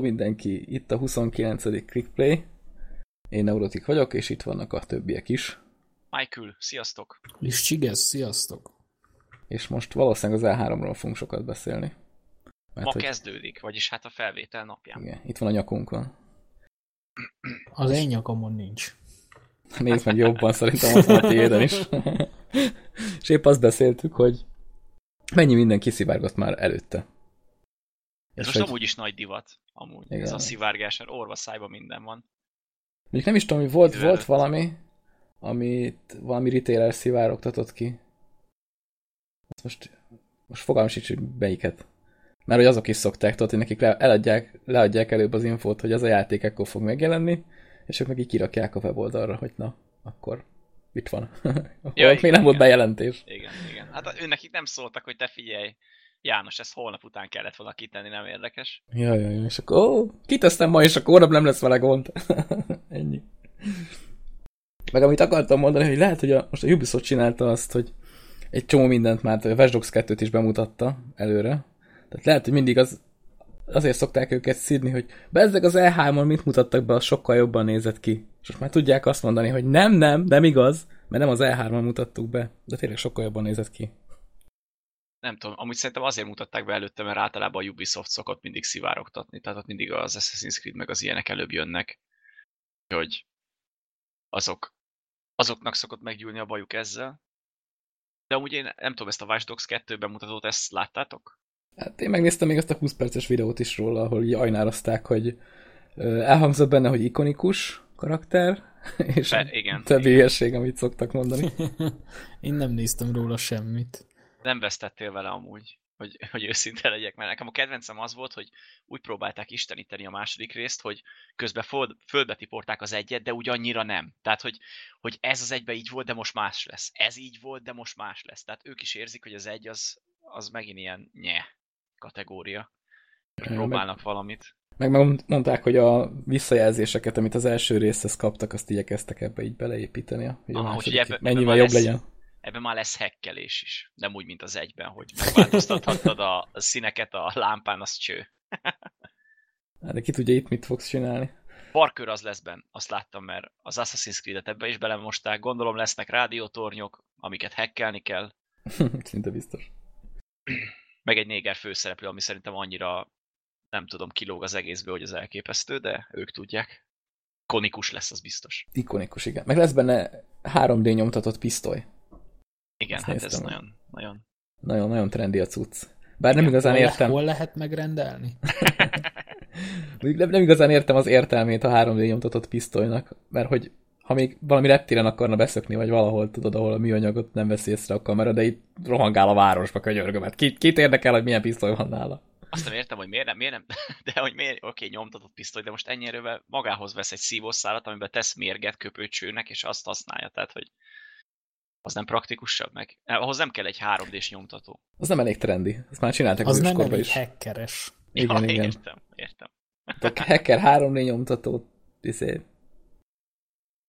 Hello mindenki, itt a 29. Clickplay. Én Neurotik vagyok, és itt vannak a többiek is. Michael, sziasztok! És Csigesz, sziasztok! És most valószínűleg az E3-ról fogunk sokat beszélni. Mert Ma hogy... kezdődik, vagyis hát a felvétel napján. Igen, itt van a nyakunkon. Az én nyakomon nincs. Nézd meg jobban, szerintem van a tiéden is. és épp azt beszéltük, hogy mennyi minden kiszivárgott már előtte. Ez most hogy... amúgy is nagy divat, amúgy. Igen. Ez a szivárgás, mert orva szájba minden van. Mondjuk nem is tudom, hogy volt, volt valami, amit valami retailer szivárogtatott ki. Ezt most, most fogalmam sincs, hogy melyiket. Mert hogy azok is szokták, tudod, hogy nekik le, eladják, leadják előbb az infót, hogy az a játék ekkor fog megjelenni, és ők meg így kirakják a weboldalra, hogy na, akkor mit van? ja, igen, még nem igen. volt bejelentés. Igen, igen. Hát őnek itt nem szóltak, hogy te figyelj, János, ezt holnap után kellett volna kitenni, nem érdekes. Ja, ja, ja, és akkor ó, kitesztem ma, és akkor holnap nem lesz vele gond. Ennyi. Meg amit akartam mondani, hogy lehet, hogy a, most a Ubisoft csinálta azt, hogy egy csomó mindent már, a Watch Dogs 2-t is bemutatta előre. Tehát lehet, hogy mindig az, azért szokták őket szidni, hogy bezzeg az E3-on mit mutattak be, az sokkal jobban nézett ki. És most már tudják azt mondani, hogy nem, nem, nem igaz, mert nem az E3-on mutattuk be, de tényleg sokkal jobban nézett ki nem tudom, amúgy szerintem azért mutatták be előtte, mert általában a Ubisoft szokott mindig szivárogtatni, tehát ott mindig az Assassin's Creed meg az ilyenek előbb jönnek, hogy azok, azoknak szokott meggyűlni a bajuk ezzel. De amúgy én nem tudom, ezt a Watch Dogs 2 bemutatót, ezt láttátok? Hát én megnéztem még ezt a 20 perces videót is róla, ahol így ajnározták, hogy elhangzott benne, hogy ikonikus karakter, és Be, igen, többi hülyeség, amit szoktak mondani. én nem néztem róla semmit nem vesztettél vele amúgy, hogy, hogy őszinte legyek, mert nekem a kedvencem az volt, hogy úgy próbálták isteníteni a második részt, hogy közben föld, földbe tiporták az egyet, de ugyannyira nem. Tehát, hogy, hogy ez az egybe így volt, de most más lesz. Ez így volt, de most más lesz. Tehát ők is érzik, hogy az egy az, az megint ilyen nye kategória. Próbálnak meg, valamit. Meg mondták, hogy a visszajelzéseket, amit az első részhez kaptak, azt igyekeztek ebbe így beleépíteni, hogy a második ebbe, mennyivel ebbe jobb lesz, legyen ebben már lesz hekkelés is. Nem úgy, mint az egyben, hogy megváltoztathattad a színeket a lámpán, az cső. Hát, de ki tudja itt mit fogsz csinálni. Parkör az lesz benne, azt láttam, mert az Assassin's Creed-et ebbe is belemosták. Gondolom lesznek rádiótornyok, amiket hekkelni kell. Szinte biztos. Meg egy néger főszereplő, ami szerintem annyira nem tudom, kilóg az egészből, hogy az elképesztő, de ők tudják. Ikonikus lesz, az biztos. Ikonikus, igen. Meg lesz benne 3D nyomtatott pisztoly. Igen, Ezt hát ez nagyon, nagyon... Nagyon, nagyon trendi a cucc. Bár nem igazán hol értem... Hol lehet megrendelni? nem, nem igazán értem az értelmét a 3D nyomtatott pisztolynak, mert hogy ha még valami reptéren akarna beszökni, vagy valahol, tudod, ahol a műanyagot nem veszi észre a kamera, de itt rohangál a városba, könyörgöm. Hát kit, kit érdekel, hogy milyen pisztoly van nála? Azt nem értem, hogy miért nem, miért nem, de hogy miért, oké, nyomtatott pisztoly, de most ennyire magához vesz egy szívószálat, amiben tesz mérget köpőcsőnek, és azt használja, tehát hogy az nem praktikusabb meg? Ahhoz nem kell egy 3D-s nyomtató. Az nem elég trendi. Ezt már csináltak az, az nem elég is. hackeres. Igen, ja, igen. Értem, értem. A hacker 3D nyomtatót izé,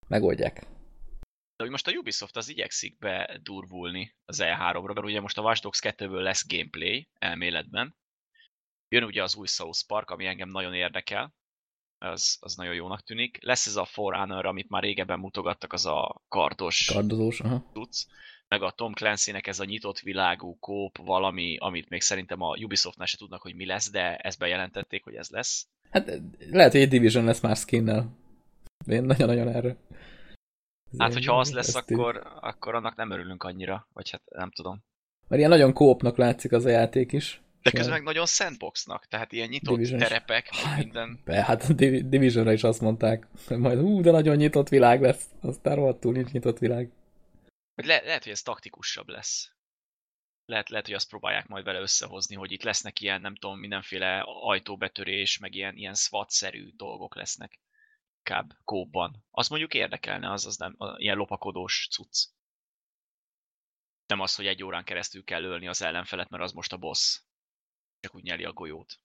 megoldják. De hogy most a Ubisoft az igyekszik bedurvulni az E3-ra, mert ugye most a Watch Dogs 2-ből lesz gameplay elméletben. Jön ugye az új South Park, ami engem nagyon érdekel, az, az nagyon jónak tűnik. Lesz ez a Forerunner, amit már régebben mutogattak, az a kardos Kardozós, aha. tudsz. Meg a Tom Clancy-nek ez a nyitott világú kóp valami, amit még szerintem a Ubisoftnál se tudnak, hogy mi lesz, de ezt bejelentették, hogy ez lesz. Hát lehet, hogy egy Division lesz már skinnel. Én nagyon-nagyon erre. Hát, hogyha az lesz, akkor, akkor annak nem örülünk annyira, vagy hát nem tudom. Mert ilyen nagyon kópnak látszik az a játék is. De közben meg nagyon sandboxnak, tehát ilyen nyitott Division terepek, hát, minden. Be, hát Divisionra is azt mondták, hogy majd hú, de nagyon nyitott világ lesz, aztán rohadtul nincs nyitott világ. Le, lehet, hogy ez taktikusabb lesz. Lehet, lehet, hogy azt próbálják majd vele összehozni, hogy itt lesznek ilyen, nem tudom, mindenféle ajtóbetörés, meg ilyen, ilyen SWAT-szerű dolgok lesznek. Kább kóban. Az mondjuk érdekelne, az, az nem, ilyen lopakodós cucc. Nem az, hogy egy órán keresztül kell ölni az ellenfelet, mert az most a boss csak úgy nyeli a golyót.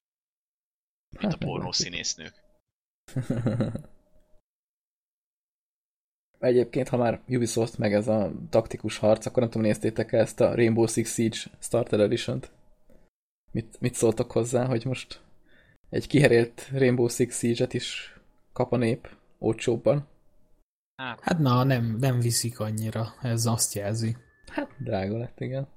Mint hát, a pornó színésznők. Egyébként, ha már Ubisoft meg ez a taktikus harc, akkor nem tudom, néztétek -e ezt a Rainbow Six Siege Starter Edition-t? Mit, mit szóltok hozzá, hogy most egy kiherélt Rainbow Six Siege-et is kap a nép olcsóbban. Hát, hát na, nem, nem viszik annyira, ez azt jelzi. Hát drága lett, igen.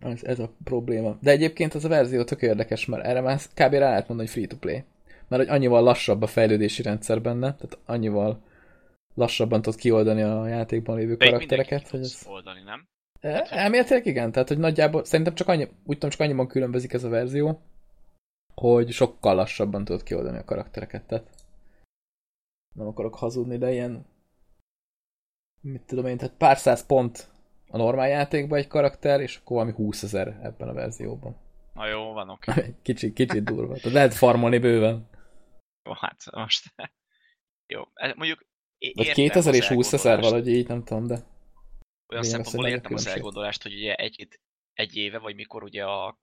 Ez, ez a probléma. De egyébként ez a verzió tök érdekes, mert erre már kb. rá lehet mondani, hogy free-to-play. Mert hogy annyival lassabb a fejlődési rendszer benne, tehát annyival lassabban tudod kioldani a játékban lévő De karaktereket. Hogy ez... oldani, nem? E, elméletileg igen, tehát hogy nagyjából szerintem csak annyi, úgy tudom, csak annyiban különbözik ez a verzió, hogy sokkal lassabban tudod kioldani a karaktereket, tehát nem akarok hazudni, de ilyen mit tudom én, tehát pár száz pont a normál játékban egy karakter, és akkor valami 20 ezer ebben a verzióban. Na jó, van oké. Okay. kicsit, kicsit durva. Tehát lehet farmolni bőven. Jó, hát most... Jó, mondjuk Vagy 2000 és 20 ezer valahogy így, nem tudom, de... Olyan szempontból értem az elgondolást, hogy ugye egy, egy éve, vagy mikor ugye a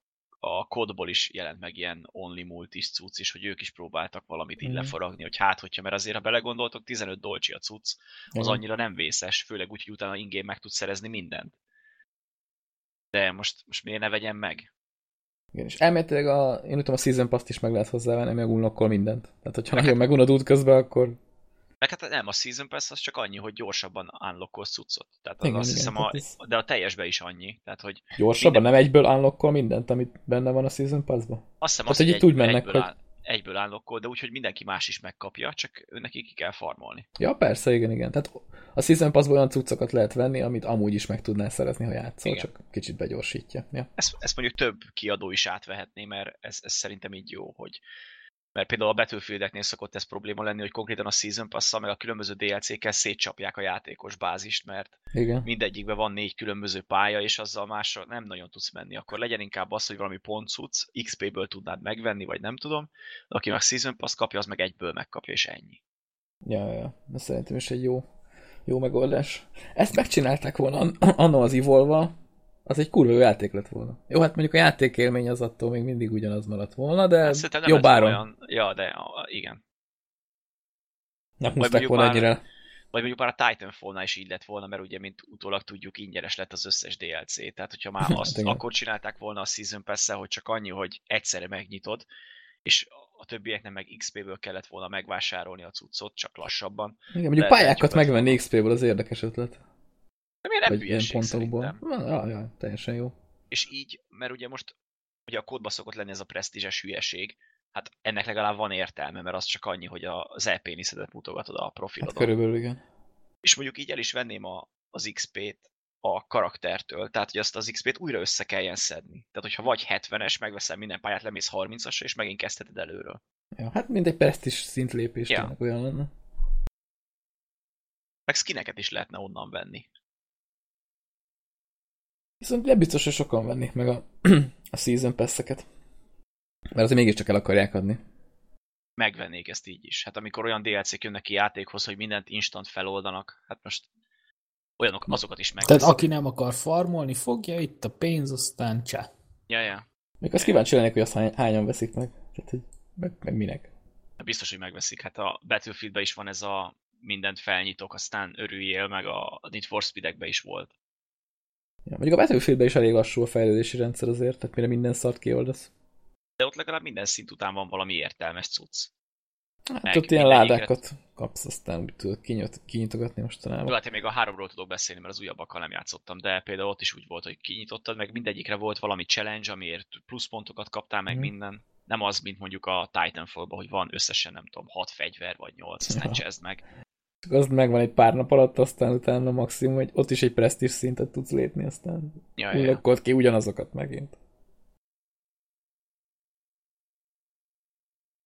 a kodból is jelent meg ilyen only multis cucc is, hogy ők is próbáltak valamit így mm. lefaragni, hogy hát, hogyha, mert azért, ha belegondoltok, 15 dolcsi a cucc, az mm. annyira nem vészes, főleg úgy, hogy utána ingén meg tudsz szerezni mindent. De most, most miért ne vegyem meg? Igen, és elméletileg a, én tudom, a Season Pass-t is meg lehet hozzávenni, meg unlockol mindent. Tehát, hogyha nagyon megunod út közben, akkor meg hát nem, a Season Pass az csak annyi, hogy gyorsabban unlockol cuccot. Tehát igen, azt igen, hiszem, a, ez... de a teljesbe is annyi. Tehát, hogy gyorsabban? Minden... Nem egyből unlockol mindent, amit benne van a Season Pass-ban? Azt hiszem, azt, hogy, hogy itt úgy mennek, egyből, hogy... egyből unlockol, de úgy, hogy mindenki más is megkapja, csak ő neki ki kell farmolni. Ja, persze, igen, igen. Tehát a Season Pass-ból olyan cuccokat lehet venni, amit amúgy is meg tudnál szerezni, ha játszol, igen. csak kicsit begyorsítja. Ja. Ezt, ezt mondjuk több kiadó is átvehetné, mert ez, ez szerintem így jó, hogy mert például a Battlefieldeknél szokott ez probléma lenni, hogy konkrétan a Season pass meg a különböző DLC-kkel szétcsapják a játékos bázist, mert Igen. mindegyikben van négy különböző pálya, és azzal másra nem nagyon tudsz menni. Akkor legyen inkább az, hogy valami pontcuc XP-ből tudnád megvenni, vagy nem tudom, de aki meg Season Pass kapja, az meg egyből megkapja, és ennyi. Ja, ja, ez szerintem is egy jó, jó megoldás. Ezt megcsinálták volna anno az Evolve-val, az egy kurva jó játék lett volna. Jó, hát mondjuk a játékélmény az attól még mindig ugyanaz maradt volna, de hát jobb áron. Olyan... Ja, de igen. Nem húzták volna ennyire. Vagy mondjuk már a Titanfall-nál is így lett volna, mert ugye, mint utólag tudjuk, ingyenes lett az összes DLC. Tehát, hogyha már azt hát akkor csinálták volna a Season pass hogy csak annyi, hogy egyszerre megnyitod, és a többieknek meg XP-ből kellett volna megvásárolni a cuccot, csak lassabban. Igen, mondjuk pályákat megvenni XP-ből az érdekes ötlet. De miért nem ilyen pontokból. Ja, ja, teljesen jó. És így, mert ugye most ugye a kódba szokott lenni ez a presztízses hülyeség, hát ennek legalább van értelme, mert az csak annyi, hogy az e-péniszedet mutogatod a profilodon. Hát körülbelül igen. És mondjuk így el is venném a, az XP-t a karaktertől, tehát hogy azt az XP-t újra össze kelljen szedni. Tehát, hogyha vagy 70-es, megveszem minden pályát, lemész 30-asra, és megint kezdheted előről. Ja, hát mindegy presztis szintlépés ja. olyan lenne. Meg skineket is lehetne onnan venni. Viszont nem biztos, hogy sokan vennék meg a, a Season Pass-eket. Mert azért mégiscsak el akarják adni. Megvennék ezt így is. Hát amikor olyan DLC-k jönnek ki játékhoz, hogy mindent instant feloldanak, hát most olyanok, azokat is meg. Tehát aki nem akar farmolni, fogja itt a pénz, aztán csá. Ja, ja. Még azt kíváncsi lennék, hogy azt hányan veszik meg. Tehát, hogy meg, meg minek. Hát biztos, hogy megveszik. Hát a Battlefieldben is van ez a mindent felnyitok, aztán örüljél, meg a Need for Speed-ekben is volt. Ja, mondjuk a Battlefieldben is elég lassú a fejlődési rendszer azért, tehát mire minden szart kioldasz. De ott legalább minden szint után van valami értelmes cucc. Hát Meg ott ilyen ládákat kapsz, aztán úgy tudod kinyit, kinyitogatni mostanában. Jó, hát én még a háromról tudok beszélni, mert az újabbakkal nem játszottam, de például ott is úgy volt, hogy kinyitottad, meg mindegyikre volt valami challenge, amiért pluszpontokat kaptál, meg mm. minden. Nem az, mint mondjuk a Titanfall-ban, hogy van összesen, nem tudom, hat fegyver vagy nyolc, aztán ja. meg az megvan egy pár nap alatt, aztán utána maximum, hogy ott is egy presztízs szintet tudsz lépni, aztán ja, ja. ki ugyanazokat megint.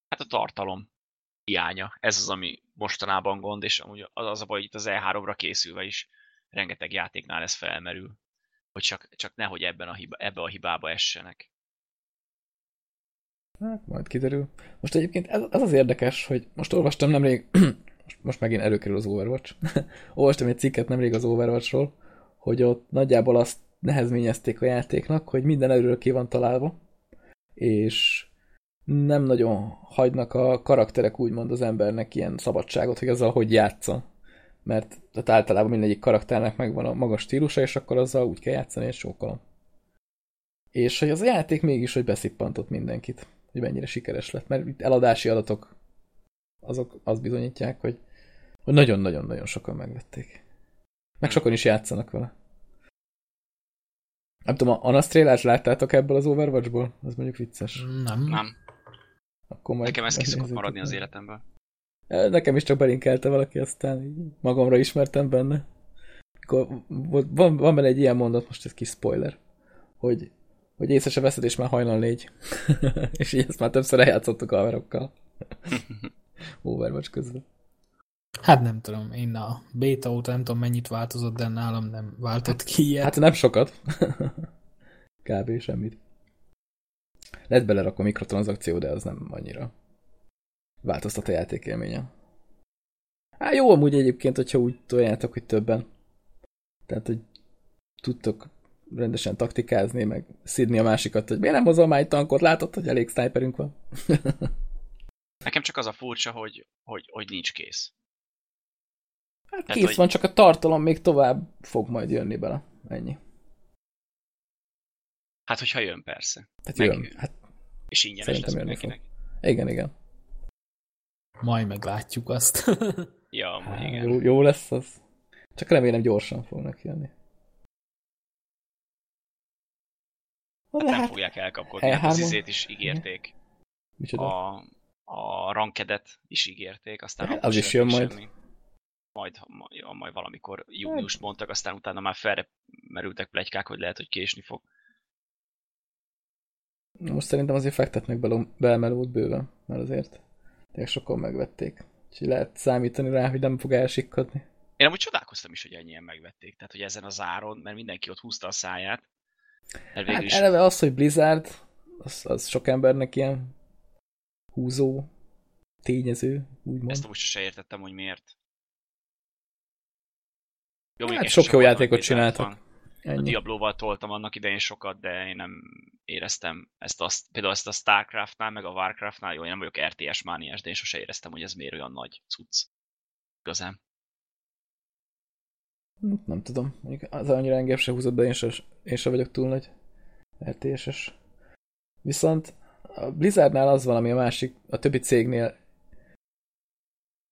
Hát a tartalom hiánya. Ez az, ami mostanában gond, és amúgy az, az a baj, hogy itt az E3-ra készülve is rengeteg játéknál ez felmerül. Hogy csak, csak nehogy ebben a hiba, ebbe a hibába essenek. Hát majd kiderül. Most egyébként ez, ez az érdekes, hogy most olvastam nemrég most, megint előkerül az Overwatch. Olvastam egy cikket nemrég az Overwatchról, hogy ott nagyjából azt nehezményezték a játéknak, hogy minden erőről ki van találva, és nem nagyon hagynak a karakterek úgymond az embernek ilyen szabadságot, hogy azzal hogy játsza. Mert tehát általában mindegyik karakternek megvan a magas stílusa, és akkor azzal úgy kell játszani, és sokkal. És hogy az a játék mégis, hogy beszippantott mindenkit. hogy mennyire sikeres lett, mert itt eladási adatok azok azt bizonyítják, hogy nagyon-nagyon-nagyon sokan megvették. Meg sokan is játszanak vele. Nem tudom, a Anastrélát láttátok ebből az Overwatchból? Az mondjuk vicces. Nem. Nem. Akkor majd Nekem ez ki szokott maradni az életemből. Nekem is csak belinkelte valaki, aztán így magamra ismertem benne. Akkor volt- van, van benne egy ilyen mondat, most ez kis spoiler, hogy, hogy észre se veszed, és már hajnal négy. és így ezt már többször eljátszottuk a haverokkal. Overwatch közben. Hát nem tudom, én a beta óta nem tudom mennyit változott, de nálam nem váltott ki ilyet. Hát nem sokat. Kb. semmit. Lehet belerakom mikrotranszakció, de az nem annyira változtat a játékélményen. Hát jó amúgy egyébként, hogyha úgy toljátok, hogy többen. Tehát, hogy tudtok rendesen taktikázni, meg szidni a másikat, hogy miért nem hozol már egy tankot, látod, hogy elég sniperünk van. Nekem csak az a furcsa, hogy, hogy, hogy nincs kész. Hát Tehát, kész hogy- van, csak a tartalom még tovább fog majd jönni bele. Ennyi. Hát, hogyha jön persze. Tehát Meg- jön. Hát És ingyenes lesz mindenkinek. igen, igen. Majd meglátjuk azt. Ja, amúgy Há, igen. jó, jó lesz az. Csak remélem gyorsan fognak jönni. De Nem hát, fogják elkapkodni. Hát E3-on? az izét is ígérték. micsoda? A, a rankedet is ígérték, aztán Hát az is jön majd. semmi. Majd, majd, majd valamikor júniust mondtak, aztán utána már felre merültek plegykák, hogy lehet, hogy késni fog. Most szerintem azért fektetnek bele, belmelót bőven, mert azért tényleg sokan megvették. Úgyhogy lehet számítani rá, hogy nem fog elsikkadni. Én amúgy csodálkoztam is, hogy ennyien megvették. Tehát, hogy ezen az áron, mert mindenki ott húzta a száját. Hát is eleve az, hogy Blizzard, az, az sok embernek ilyen húzó tényező, úgymond. ezt amúgy se értettem, hogy miért. Jó, Hát sok jó játékot csináltak. Fan. A Ennyi. Diablo-val toltam annak idején sokat, de én nem éreztem ezt azt, például ezt a Starcraftnál, meg a Warcraftnál, jó, én nem vagyok RTS mániás, de én sose éreztem, hogy ez miért olyan nagy cucc. Igazán. Nem tudom. Az annyira engem se húzott be, én se, én se vagyok túl nagy RTS-es. Viszont a Blizzardnál az van, ami a másik, a többi cégnél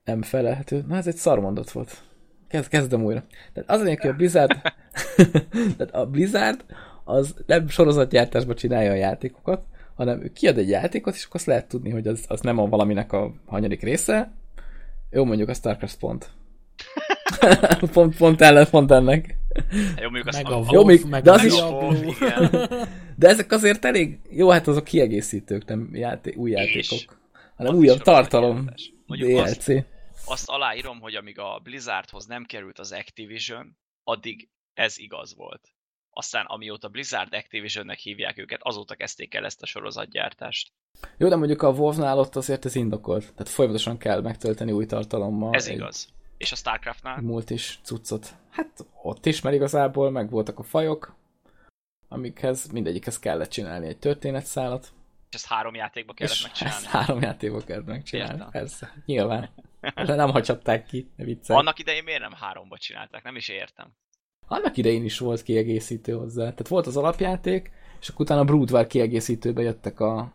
nem felelhető. Na, ez egy szarmondat volt. Kezd, kezdem újra. Tehát az lényeg, hogy a Blizzard tehát a Blizzard az nem sorozatgyártásba csinálja a játékokat, hanem ő kiad egy játékot, és akkor azt lehet tudni, hogy az, az nem a valaminek a hanyadik része. Jó, mondjuk a StarCraft pont. pont, pont ellen, pont ennek. Hát Jó, mondjuk azt meg a Jó, Wolf, még- meg de a az is- Diablo. Igen. De ezek azért elég, jó, hát azok kiegészítők, nem játék, új És? játékok, hanem Az újabb tartalom. Mondjuk azt, DLC. azt aláírom, hogy amíg a Blizzardhoz nem került az Activision, addig ez igaz volt. Aztán amióta Blizzard Activisionnek hívják őket, azóta kezdték el ezt a sorozatgyártást. Jó, de mondjuk a WoW-nál ott azért ez indokolt. Tehát folyamatosan kell megtölteni új tartalommal. Ez egy igaz. És a Starcraftnál? Multis cuccot. Hát ott is, mert igazából meg voltak a fajok, amikhez mindegyikhez kellett csinálni egy történetszálat. És ezt három játékba kellett és megcsinálni. ezt három játékba kellett megcsinálni. Értem. Persze, nyilván. De nem hagyhatták ki, ne viccelj. Annak idején miért nem háromba csinálták? Nem is értem. Annak idején is volt kiegészítő hozzá. Tehát volt az alapjáték, és akkor utána a Broodwar kiegészítőbe jöttek a,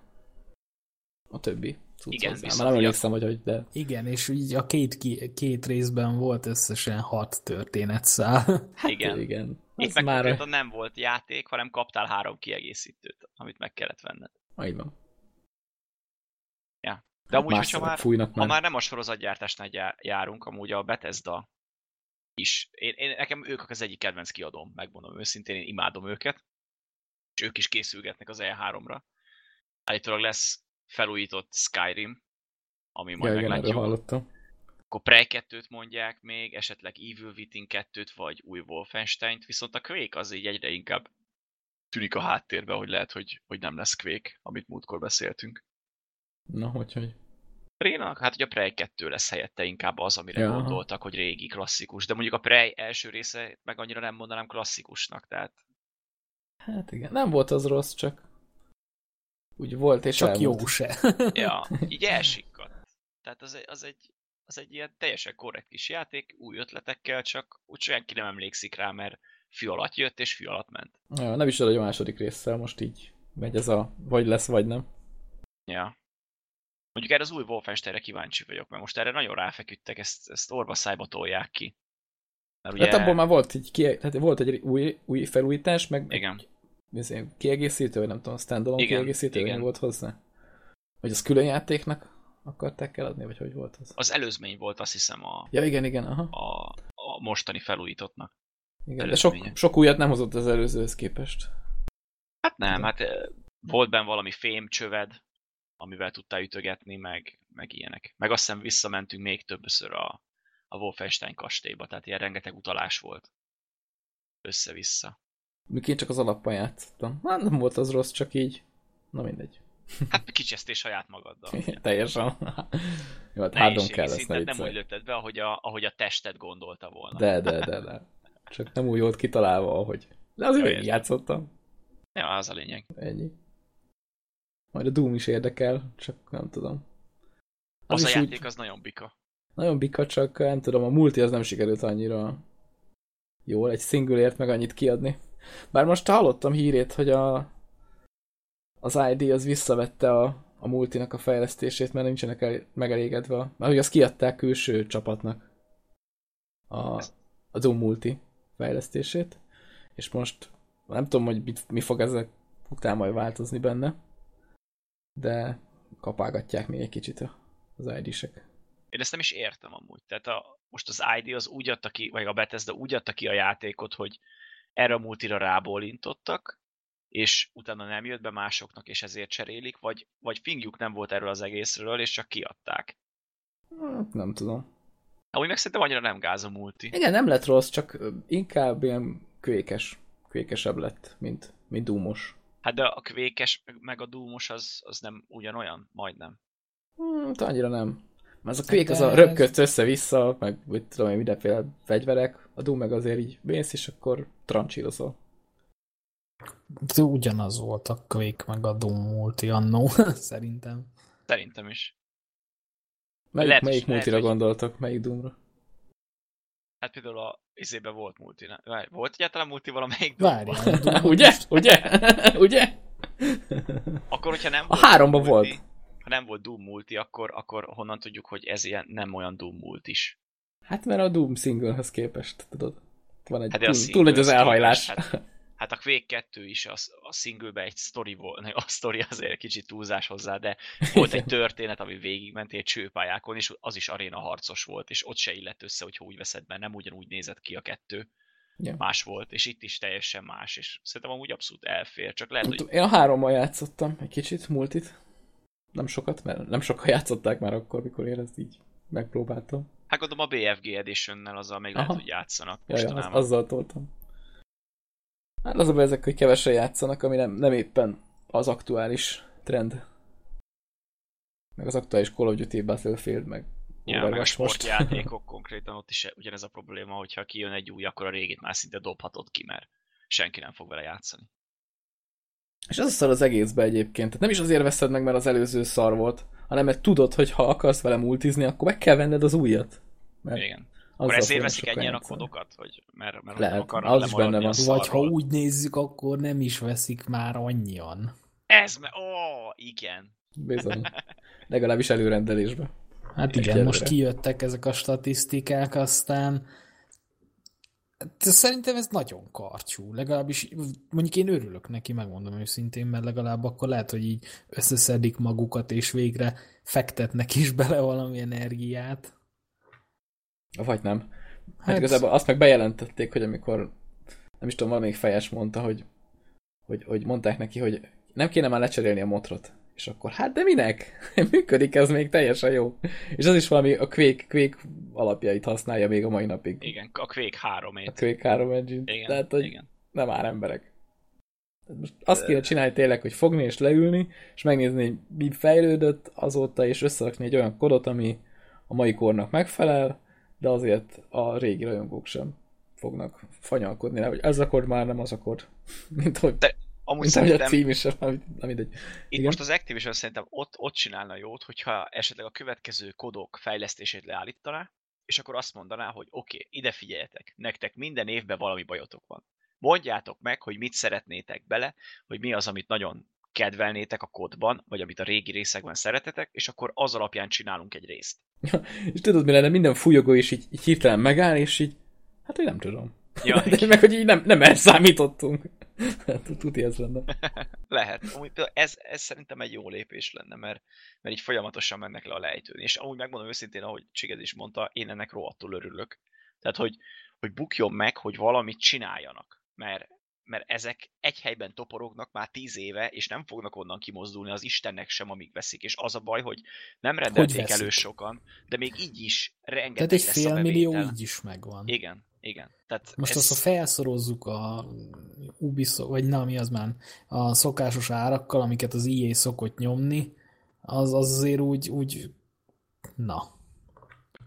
a többi Igen, hozzá. Már nem emlékszem, hogy hogy, de Igen, és így a két, két részben volt összesen hat történetszál. hát Igen. igen. Itt meg már, konkrétan nem volt játék, hanem kaptál három kiegészítőt, amit meg kellett venned. így van. De amúgy, Más hogyha már, fújnak ha már. már nem a sorozatgyártásnál gyá- járunk, amúgy a Bethesda is. Én, én, nekem ők az egyik kedvenc kiadom, megmondom őszintén, én imádom őket. És ők is készülgetnek az E3-ra. Állítólag lesz felújított Skyrim, ami majd Ja, igen, meglátjuk. hallottam. Akkor Prey 2-t mondják még, esetleg Evil Within 2-t, vagy új Wolfenstein-t, viszont a Quake az így egyre inkább tűnik a háttérbe, hogy lehet, hogy, hogy nem lesz Quake, amit múltkor beszéltünk. Na, hogy, hogy. Prénak? Hát, hogy a Prey 2 lesz helyette inkább az, amire Ja, gondoltak, hogy régi klasszikus. De mondjuk a Prey első része meg annyira nem mondanám klasszikusnak, tehát Hát igen, nem volt az rossz, csak úgy volt, és Csak jó elmúlt. se. ja, így elsikkadt. Tehát az egy, az egy, az egy ilyen teljesen korrekt kis játék, új ötletekkel, csak úgy senki nem emlékszik rá, mert fű alatt jött és fű alatt ment. Ja, nem is tudom, hogy a második résszel most így megy ez a vagy lesz, vagy nem. Ja. Mondjuk erre az új Wolfensteinre kíváncsi vagyok, mert most erre nagyon ráfeküdtek, ezt, ezt orva szájba tolják ki. Mert ugye... Hát abból már volt egy, tehát volt egy új, új felújítás, meg Igen. Kiegészítő, vagy nem tudom, standalone igen, kiegészítő igen. volt hozzá? Vagy az külön játéknak akarták eladni, vagy hogy volt az? Az előzmény volt, azt hiszem, a, ja, igen, igen, aha. a, a mostani felújítottnak. Igen, de sok, sok újat nem hozott az előzőhöz képest. Hát nem, igen. hát volt benne valami fémcsöved, amivel tudtál ütögetni, meg, meg ilyenek. Meg azt hiszem visszamentünk még többször a, a Wolfenstein kastélyba, tehát ilyen rengeteg utalás volt. Össze-vissza. Miként csak az alappal játszottam. Hát nem volt az rossz, csak így. Na mindegy. Hát kicsesztés saját magaddal. Teljesen. Jó, hát három kell lesz, ne nem úgy lőtted be, ahogy a, ahogy a tested gondolta volna. De, de, de, de. Csak nem úgy volt kitalálva, ahogy. De azért én játszottam. Ja, az a lényeg. Ennyi. Majd a Doom is érdekel, csak nem tudom. Az, az a játék úgy... az nagyon bika. Nagyon bika, csak nem tudom, a multi az nem sikerült annyira jól, egy singleért meg annyit kiadni. Bár most hallottam hírét, hogy a, az ID az visszavette a, a multinak a fejlesztését, mert nincsenek el, megelégedve. Mert hogy azt kiadták külső csapatnak a, a Doom multi fejlesztését. És most nem tudom, hogy mit, mi fog ezek után majd változni benne, de kapálgatják még egy kicsit az ID-sek. Én ezt nem is értem amúgy. Tehát a, most az ID az úgy adta ki, vagy a Bethesda úgy adta ki a játékot, hogy erre a multira rábólintottak, és utána nem jött be másoknak, és ezért cserélik, vagy, vagy fingjuk nem volt erről az egészről, és csak kiadták. Hát, nem tudom. Amúgy meg szerintem annyira nem gáz a multi. Igen, nem lett rossz, csak inkább ilyen kvékes, kvékesebb lett, mint, mint dúmos. Hát de a kvékes meg a dúmos az, az nem ugyanolyan? Majdnem. Hmm, annyira nem. Mert az a kvék az a röpködsz össze-vissza, meg úgy tudom én mindenféle fegyverek, a Doom meg azért így bénsz, és akkor trancsírozol. De ugyanaz volt a Quake meg a Doom multi annó, szerintem. Szerintem is. Melyik, lehet, melyik multira lehet, gondoltak? Melyik Doomra? Hát például a izébe volt multi. Volt egyáltalán multi valamelyik Várjál. Ugye? Ugye? Ugye? Akkor, hogyha nem A háromban volt ha nem volt Doom multi, akkor, akkor honnan tudjuk, hogy ez ilyen nem olyan Doom mult is? Hát mert a Doom singlehez képest, tudod. Van egy, hát túl, túl nagy az elhajlás. Képest, hát, hát a Quake 2 is a, a singlebe egy story volt, a story azért kicsit túlzás hozzá, de volt egy történet, ami végigment egy csőpályákon, és az is aréna harcos volt, és ott se illett össze, hogyha úgy veszed, mert nem ugyanúgy nézett ki a kettő. Yeah. Más volt, és itt is teljesen más, és szerintem amúgy abszolút elfér, csak lehet, hogy... Én a hárommal játszottam egy kicsit, multit nem sokat, mert nem sokan játszották már akkor, mikor én ezt így megpróbáltam. Hát gondolom a BFG Edition-nel azzal még Aha. lehet, hogy játszanak Ja, az, azzal toltam. Hát az a baj ezek, hogy kevesen játszanak, ami nem, nem éppen az aktuális trend. Meg az aktuális Call of Duty Battlefield, meg Ja, meg a sportjátékok konkrétan ott is ugyanez a probléma, hogyha kijön egy új, akkor a régit már szinte dobhatod ki, mert senki nem fog vele játszani. És az a szar az egészbe egyébként. Tehát nem is azért veszed meg, mert az előző szar volt, hanem mert tudod, hogy ha akarsz vele multizni, akkor meg kell venned az újat. Mert Igen. Akkor ezért veszik ennyien a kodokat? Hogy, mert, mert Lehet, az is benne van. Vagy ha úgy nézzük, akkor nem is veszik már annyian. Ez, me- ó, igen. Bizony. Legalábbis előrendelésbe. Hát igen, Egyelőre. most kijöttek ezek a statisztikák, aztán de szerintem ez nagyon karcsú. Legalábbis mondjuk én örülök neki, megmondom őszintén, mert legalább akkor lehet, hogy így összeszedik magukat, és végre fektetnek is bele valami energiát. Vagy nem. Hát, hát igazából azt meg bejelentették, hogy amikor nem is tudom, valamelyik fejes mondta, hogy, hogy, hogy mondták neki, hogy nem kéne már lecserélni a motrot. És akkor, hát de minek? Működik ez még teljesen jó. És az is valami, a Quake, Quake alapjait használja még a mai napig. Igen, a Quake 3 -ét. A Quake 3 engine. Igen, Tehát, hogy igen. nem már emberek. Most azt kéne csinálni tényleg, hogy fogni és leülni, és megnézni, hogy mi fejlődött azóta, és összerakni egy olyan kodot, ami a mai kornak megfelel, de azért a régi rajongók sem fognak fanyalkodni, hogy ez a kod már nem az a kod. Mint hogy... De Amúgy Mint szerintem, a cím is, amit, amit egy... Itt Igen? most az Activision szerintem ott, ott csinálna jót, hogyha esetleg a következő kodok fejlesztését leállítaná, és akkor azt mondaná, hogy oké, okay, ide figyeljetek, nektek minden évben valami bajotok van. Mondjátok meg, hogy mit szeretnétek bele, hogy mi az, amit nagyon kedvelnétek a kodban, vagy amit a régi részekben szeretetek, és akkor az alapján csinálunk egy részt. és tudod, mi lenne? Minden fújogó is így, így hirtelen megáll, és így, hát én nem tudom. Ja, De meg, hogy így nem, nem elszámítottunk. Hát, Tuti ez lenne. Lehet. Amúgy ez, ez szerintem egy jó lépés lenne, mert, mert így folyamatosan mennek le a lejtőn. És amúgy megmondom őszintén, ahogy Csigez is mondta, én ennek rohadtul örülök. Tehát, hogy, hogy bukjon meg, hogy valamit csináljanak. Mert, mert ezek egy helyben toporognak már tíz éve, és nem fognak onnan kimozdulni az Istennek sem, amíg veszik. És az a baj, hogy nem rendelték veszik? elő sokan, de még így is rengeteg Tehát egy lesz a fél millió bevétel. így is megvan. Igen, igen. Tehát Most ez, azt, ha felszorozzuk a Ubisoft, vagy nem, mi az már, a szokásos árakkal, amiket az EA szokott nyomni, az, az azért úgy, úgy, na,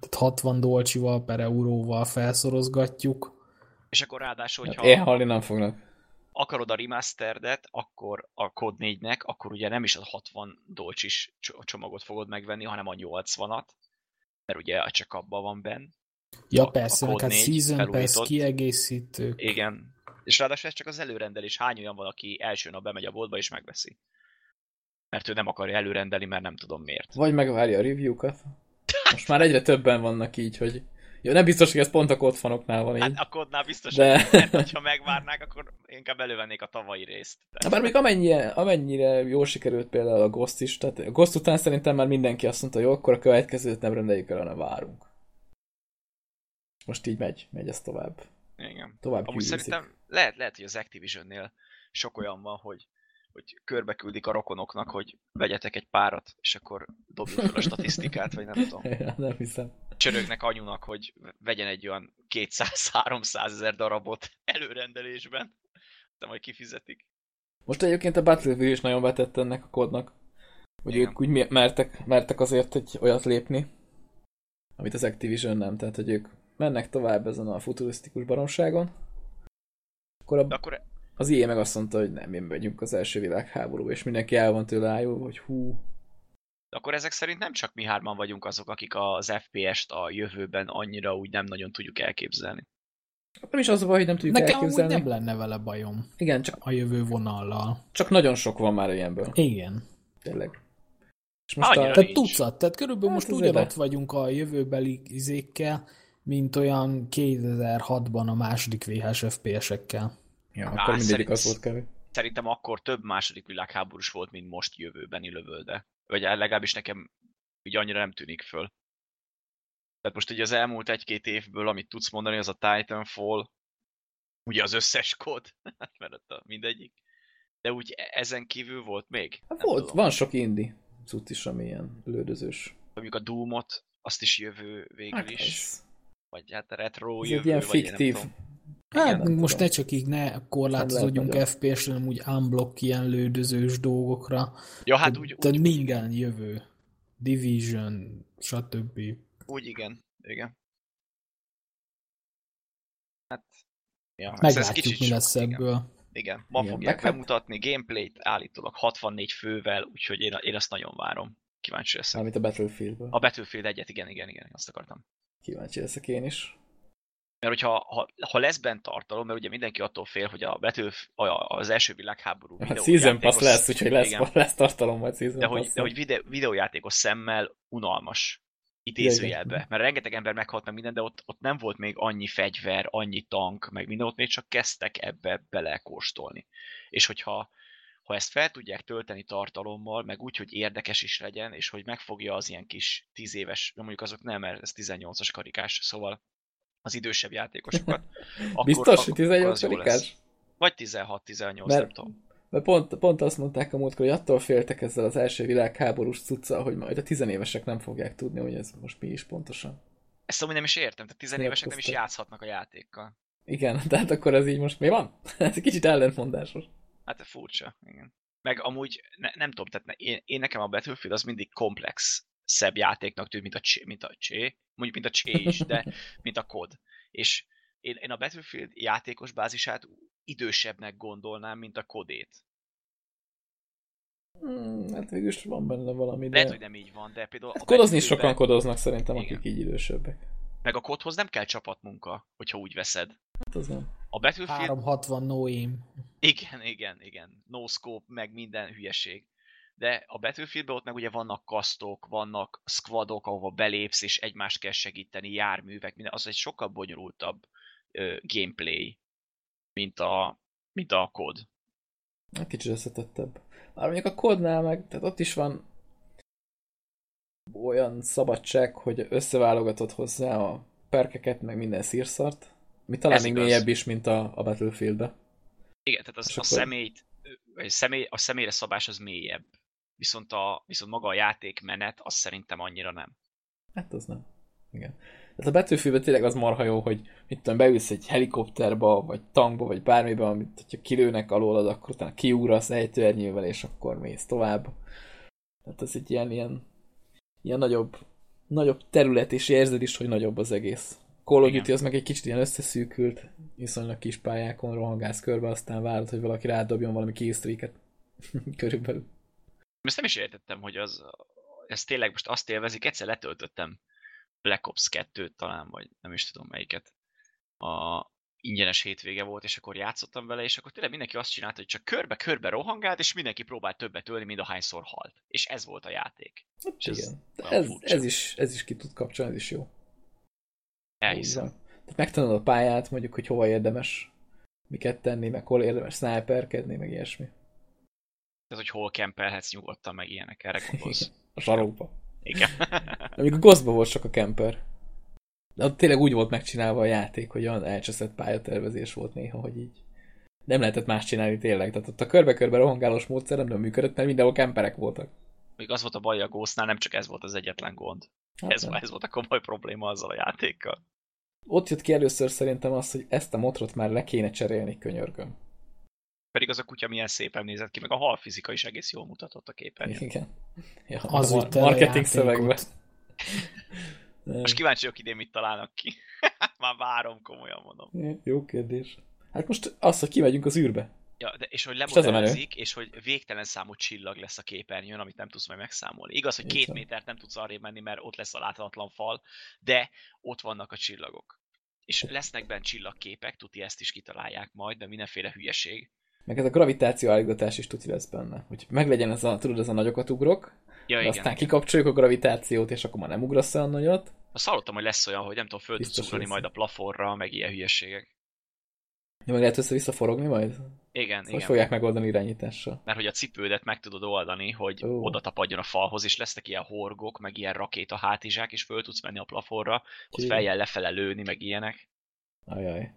tehát 60 dolcsival per euróval felszorozgatjuk. és akkor ráadásul, hogyha... Hát én halni nem fognak. akarod a remasteredet, akkor a Code 4-nek, akkor ugye nem is a 60 dolcsis cso- csomagot fogod megvenni, hanem a 80-at, mert ugye csak abban van benn. Ja A- persze, a hát Code 4 Season Pass felújított. kiegészítők. Igen. És ráadásul ez csak az előrendelés. Hány olyan van, aki első nap bemegy a boltba és megveszi? Mert ő nem akarja előrendelni, mert nem tudom miért. Vagy megvárja a review-kat. Most már egyre többen vannak így, hogy... Jó, nem biztos, hogy ez pont a kodfanoknál van így. Hát a kodnál biztos, De- De... mert hogyha megvárnák, akkor inkább elővennék a tavalyi részt. Na, bár még amennyire, amennyire jól sikerült például a Ghost is, tehát a Ghost után szerintem már mindenki azt mondta, jó, akkor a következőt nem rendeljük el, hanem várunk. Most így megy, megy ez tovább. Igen. Tovább Amúgy kiűzik. szerintem lehet, lehet, hogy az Activision-nél sok olyan van, hogy, hogy körbe küldik a rokonoknak, hogy vegyetek egy párat, és akkor dobjuk fel a statisztikát, vagy nem tudom. Ja, nem hiszem. Csörögnek anyunak, hogy vegyen egy olyan 200-300 ezer darabot előrendelésben, de majd kifizetik. Most egyébként a Battlefield is nagyon betett ennek a kodnak. Hogy Igen. ők úgy mertek, mertek azért egy olyat lépni, amit az Activision nem. Tehát, hogy ők mennek tovább ezen a futurisztikus baromságon. Akkor a, akkor az IE meg azt mondta, hogy nem, mi megyünk az első világháborúba, és mindenki el van tőle ájulva, hogy hú, De akkor ezek szerint nem csak mi hárman vagyunk azok, akik az FPS-t a jövőben annyira úgy nem nagyon tudjuk elképzelni. nem is az a baj, hogy nem tudjuk Nekem elképzelni. nem lenne vele bajom Igen, csak, a jövő vonallal. csak nagyon sok van már ilyenből. Igen. Tényleg. És most Annyira a, Tehát nincs. tucat, tehát körülbelül Hát most ugyanott de. vagyunk a jövőbeli izékkel, mint olyan 2006-ban a második VHS FPS-ekkel. ja, Á, akkor mindegyik az volt kevés. Szerintem akkor több második világháborús volt, mint most jövőbeni lövölde. Vagy legalábbis nekem úgy annyira nem tűnik föl. Tehát most ugye az elmúlt egy-két évből, amit tudsz mondani, az a Titanfall, ugye az összes kód, mert ott a mindegyik. De úgy e- ezen kívül volt még? Hát volt, tudom. van sok indi cucc is, ami ilyen lődözős. Mondjuk a Doom-ot, azt is jövő végül Hát is. ez, Vagy hát a retro ez jövő, egy ilyen vagy fiktív. tudom. Hát nem most tudom. ne csak így ne korlátozódjunk. FPS-re, hanem úgy unblock ilyen lődözős dolgokra. Ja, hát úgy, Tehát úgy, minden jövő. Division, stb. úgy igen. Igen. Hát, ja, Meglátjuk, kicsit mi sok, lesz igen. ebből. Igen, ma Igen, fogják meg hát- bemutatni gameplayt állítólag 64 fővel, úgyhogy én, én azt nagyon várom. Kíváncsi leszek. Mármint a Battlefieldből. A Battlefield egyet, igen, igen, igen, azt akartam. Kíváncsi leszek én is. Mert hogyha ha, ha lesz bent tartalom, mert ugye mindenki attól fél, hogy a a- az első világháború Hát Season Pass lesz, úgyhogy lesz, igen, lesz tartalom majd Season de hogy, de hogy videó, videójátékos szemmel unalmas idézőjelbe. Mert rengeteg ember meghalt meg minden, de ott, ott nem volt még annyi fegyver, annyi tank, meg minden, ott még csak kezdtek ebbe belekóstolni. És hogyha ha ezt fel tudják tölteni tartalommal, meg úgy, hogy érdekes is legyen, és hogy megfogja az ilyen kis 10 éves, mondjuk azok nem, mert ez 18-as karikás, szóval az idősebb játékosokat. Akkor, Biztos, hogy akkor- akkor 18 az jó lesz. karikás? Vagy 16-18, Mert- nem tudom. Mert pont, pont azt mondták a múltkor, hogy attól féltek ezzel az első világháborús cuccal, hogy majd a tizenévesek nem fogják tudni, hogy ez most mi is pontosan. Ezt amúgy nem is értem, tehát 10 évesek nem is játszhatnak a játékkal. Igen, tehát akkor ez így most mi van? ez egy kicsit ellentmondásos. Hát furcsa, igen. Meg amúgy, ne, nem tudom, tehát ne, én, én, nekem a Battlefield az mindig komplex szebb játéknak tűnt, mint a Csé, mint a Csé, mondjuk mint a Csé is, de mint a kod. És én, én a Battlefield játékos bázisát idősebbnek gondolnám, mint a kodét. Hmm, hát végül is van benne valami, de... Lehet, hogy nem így van, de például Hát a kodozni is sokan kodoznak szerintem, Igen. akik így idősebbek. Meg a kodhoz nem kell csapatmunka, hogyha úgy veszed. Hát az nem. A Battlefield... 360 no aim. Igen, igen, igen. No scope, meg minden hülyeség. De a Battlefieldben ott meg ugye vannak kasztok, vannak squadok, ahova belépsz, és egymást kell segíteni, járművek, minden. Az egy sokkal bonyolultabb ö, gameplay, mint a, mint a kod. Kicsit összetettebb. Már mondjuk a kodnál meg, tehát ott is van olyan szabadság, hogy összeválogatod hozzá a perkeket, meg minden szírszart, mi talán Ez még igaz. mélyebb is, mint a, a Battlefield-be. Igen, tehát az, a akkor... személyt, vagy személy, a személyre szabás az mélyebb. Viszont, a, viszont maga a játékmenet, az szerintem annyira nem. Hát az nem. Igen. Ez a Battlefield tényleg az marha jó, hogy mit tudom, beülsz egy helikopterba, vagy tankba, vagy bármiben, amit hogyha kilőnek alólad, akkor utána kiúrasz ejtőernyővel, és akkor mész tovább. Tehát ez egy ilyen, ilyen, ilyen nagyobb, nagyobb terület, és érzed is, hogy nagyobb az egész. Call of Duty az meg egy kicsit ilyen összeszűkült, viszonylag kis pályákon rohangálsz körbe, aztán várod, hogy valaki rádobjon valami killstreaket. Körülbelül. Ezt nem is értettem, hogy az, ez tényleg most azt élvezik, egyszer letöltöttem Black Ops 2-t talán, vagy nem is tudom melyiket. A ingyenes hétvége volt, és akkor játszottam vele, és akkor tényleg mindenki azt csinálta, hogy csak körbe-körbe rohangált, és mindenki próbált többet ölni, mint ahányszor halt. És ez volt a játék. Hát és igen. Ez, ez, ez, is, ez is ki tud kapcsolni, ez is jó. Elhiszem. Tehát megtanulod a pályát, mondjuk, hogy hova érdemes miket tenni, meg hol érdemes sniperkedni, meg ilyesmi. Tehát, hogy hol kempelhetsz nyugodtan, meg ilyenek, erre gondolsz. a sarokba. Igen. Mondjuk a Ghostba volt csak a kemper. De ott tényleg úgy volt megcsinálva a játék, hogy olyan elcseszett pályatervezés volt néha, hogy így nem lehetett más csinálni tényleg. Tehát ott a körbe-körbe rohangálós módszer nem, nem működött, mert mindenhol kemperek voltak. Még az volt a baj a Ghostnál, nem csak ez volt az egyetlen gond. Hát ez, ez volt a komoly probléma azzal a játékkal. Ott jött ki először szerintem az, hogy ezt a motrot már le kéne cserélni, könyörgöm. Pedig az a kutya milyen szépen nézett ki, meg a hal fizika is egész jól mutatott a képen. Igen. Ja, az a mar- marketing szövegben. Most kíváncsi vagyok idén mit találnak ki. Már várom, komolyan mondom. Jó kérdés. Hát most az, hogy kimegyünk az űrbe. Ja, de és hogy lemodellezik, és hogy végtelen számú csillag lesz a képernyőn, amit nem tudsz majd megszámolni. Igaz, hogy két métert nem tudsz arrébb menni, mert ott lesz a láthatatlan fal, de ott vannak a csillagok. És lesznek benne csillagképek, tuti ezt is kitalálják majd, de mindenféle hülyeség. Meg ez a gravitáció állítgatás is tuti lesz benne. Hogy meglegyen ez a, tudod, ez a nagyokat ugrok, ja, igen, aztán kikapcsoljuk a gravitációt, és akkor már nem ugrasz olyan nagyot. Azt hallottam, hogy lesz olyan, hogy nem tudom, föl tudsz ugrani majd a plafonra, meg ilyen hülyeségek. Ja, meg lehet össze-vissza forogni majd? Igen, szóval igen. fogják megoldani irányítással. Mert hogy a cipődet meg tudod oldani, hogy oh. oda tapadjon a falhoz, és lesznek ilyen horgok, meg ilyen rakéta hátizsák, és föl tudsz menni a plafonra, ott feljel lefele lőni, meg ilyenek. Ajaj.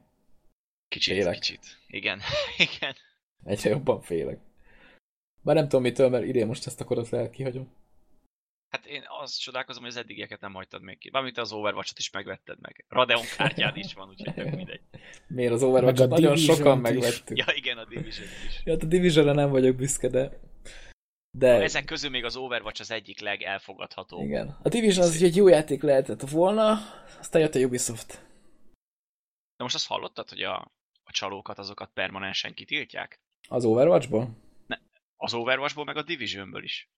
Kicsit, Félek. kicsit. Igen, igen. Egyre jobban félek. Már nem tudom mitől, mert idén most ezt a korot lehet kihagyom. Hát én azt csodálkozom, hogy az eddigieket nem hagytad még ki. Valamint az Overwatch-ot is megvetted meg. Radeon kártyád is van, úgyhogy tök mindegy. Miért az Overwatch-ot nagyon Division sokan megvettük. Ja igen, a Division is. Ja, hát a division nem vagyok büszke, de... de... Ezek közül még az Overwatch az egyik legelfogadhatóbb. Igen. A Division az, hogy egy jó játék lehetett volna, aztán jött a Ubisoft. De most azt hallottad, hogy a, a csalókat, azokat permanensen kitiltják? Az Overwatchból? Ne, az Overwatchból, meg a Divisionből is.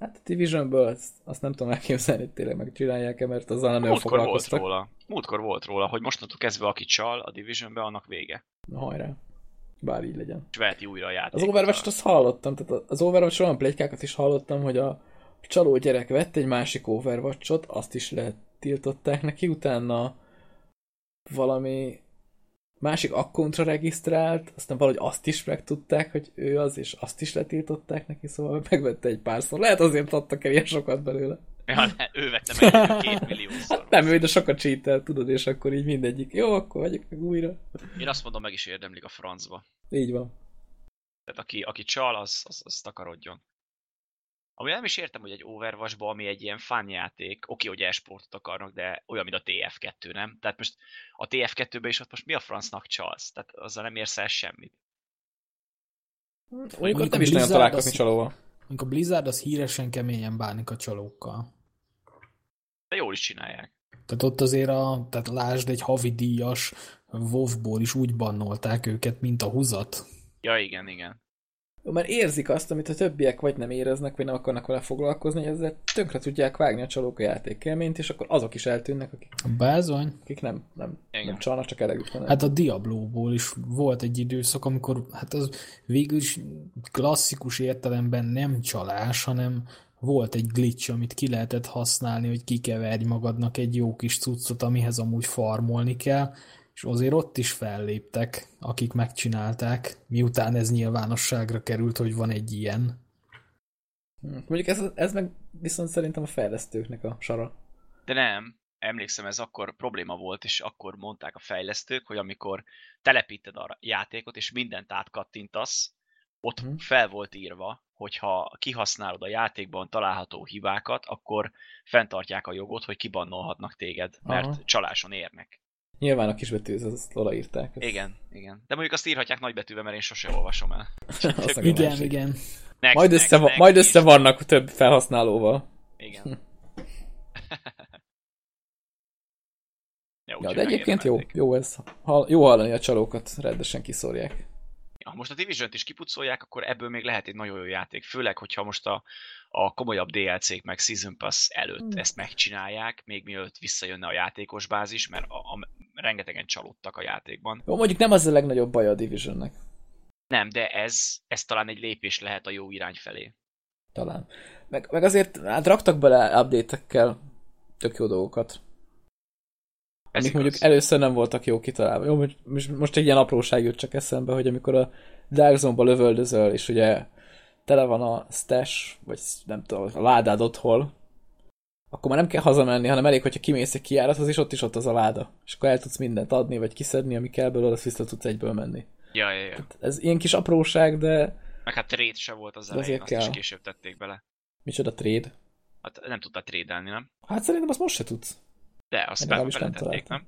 Hát a Divisionből azt, azt nem tudom elképzelni, hogy tényleg megcsinálják-e, mert azzal nem Múltkor volt róla. Múltkor volt róla, hogy mostantól kezdve aki csal a Divisionbe, annak vége. Na hajrá. Bár így legyen. És veheti újra a játékot. Az Overwatch-t azt hallottam, tehát az Overwatch olyan plegykákat is hallottam, hogy a csaló gyerek vett egy másik Overwatch-ot, azt is letiltották neki, utána valami másik akkontra regisztrált, aztán valahogy azt is megtudták, hogy ő az, és azt is letiltották neki, szóval megvette egy párszor. Lehet azért adtak el ilyen sokat belőle. Ja, ne, ő vette meg két millió Hát nem ő, de sokat csítel, tudod, és akkor így mindegyik. Jó, akkor vegyük meg újra. Én azt mondom, meg is érdemlik a francba. Így van. Tehát aki, aki csal, az, az, az takarodjon. Ami nem is értem, hogy egy overwatch ami egy ilyen játék, oké, hogy esportot akarnak, de olyan, mint a TF2, nem? Tehát most a TF2-ben is ott most mi a francnak csalsz? Tehát azzal nem érsz el semmit. Mondjuk ott nem is nagyon találkozni csalóval. Mondjuk a Blizzard az híresen keményen bánik a csalókkal. De jól is csinálják. Tehát ott azért a, tehát lásd egy havi díjas WoW-ból is úgy bannolták őket, mint a húzat. Ja, igen, igen. Mert érzik azt, amit a többiek vagy nem éreznek, vagy nem akarnak vele foglalkozni, hogy ezzel tönkre tudják vágni a csalók a játékélményt, és akkor azok is eltűnnek, akik, Bázony. akik nem, nem, Igen. nem csalnak, csak elegük van. Hát a Diablóból is volt egy időszak, amikor hát az végül is klasszikus értelemben nem csalás, hanem volt egy glitch, amit ki lehetett használni, hogy kikeverj magadnak egy jó kis cuccot, amihez amúgy farmolni kell, és azért ott is felléptek, akik megcsinálták, miután ez nyilvánosságra került, hogy van egy ilyen. Hm. Mondjuk ez, ez meg viszont szerintem a fejlesztőknek a sara. De nem, emlékszem, ez akkor probléma volt, és akkor mondták a fejlesztők, hogy amikor telepíted a játékot, és mindent átkattintasz, ott Mhm. fel volt írva, hogyha kihasználod a játékban található hibákat, akkor fenntartják a jogot, hogy kibannolhatnak téged, mert Aha. csaláson érnek. Nyilván a kisbetűz, azt odaírták. Ezt. Igen, igen. De mondjuk azt írhatják nagybetűvel, mert én sose olvasom el. Igen, másik. igen. Next, Majd, next, össze, next, majd össze vannak több felhasználóval. Igen. Ja, ja, de egyébként jó, jó ez. Ha, jó hallani a csalókat, rendesen kiszórják. Ha most a Division-t is kipucolják, akkor ebből még lehet egy nagyon jó játék. Főleg, hogyha most a, a komolyabb DLC-k meg Season Pass előtt Hmm. ezt megcsinálják, még mielőtt visszajönne a játékos bázis, mert a, a, rengetegen csalódtak a játékban. Jó, mondjuk nem az a legnagyobb baj a Divisionnek. Nem, de ez, ez talán egy lépés lehet a jó irány felé. Talán. Meg, meg azért hát raktak bele update-ekkel tök jó dolgokat. Ez amik igaz. mondjuk először nem voltak jó kitalálva. Jó, most- most, egy ilyen apróság jut csak eszembe, hogy amikor a Dark Zone-ba lövöldözöl, és ugye tele van a stash, vagy nem tudom, a ládád otthon, akkor már nem kell hazamenni, hanem elég, hogyha kimész egy kijárathoz, és ott is ott az a láda. És akkor el tudsz mindent adni, vagy kiszedni, ami kell belőle, azt vissza tudsz egyből menni. Ja, ja, ja. Ez ilyen kis apróság, de Meg hát trade se volt az elején, azt is kell. később tették bele. micsoda trade. Hát nem tudtál trédelni, nem? Hát szerintem azt most se tudsz. De azt nem beletették, találtam. nem?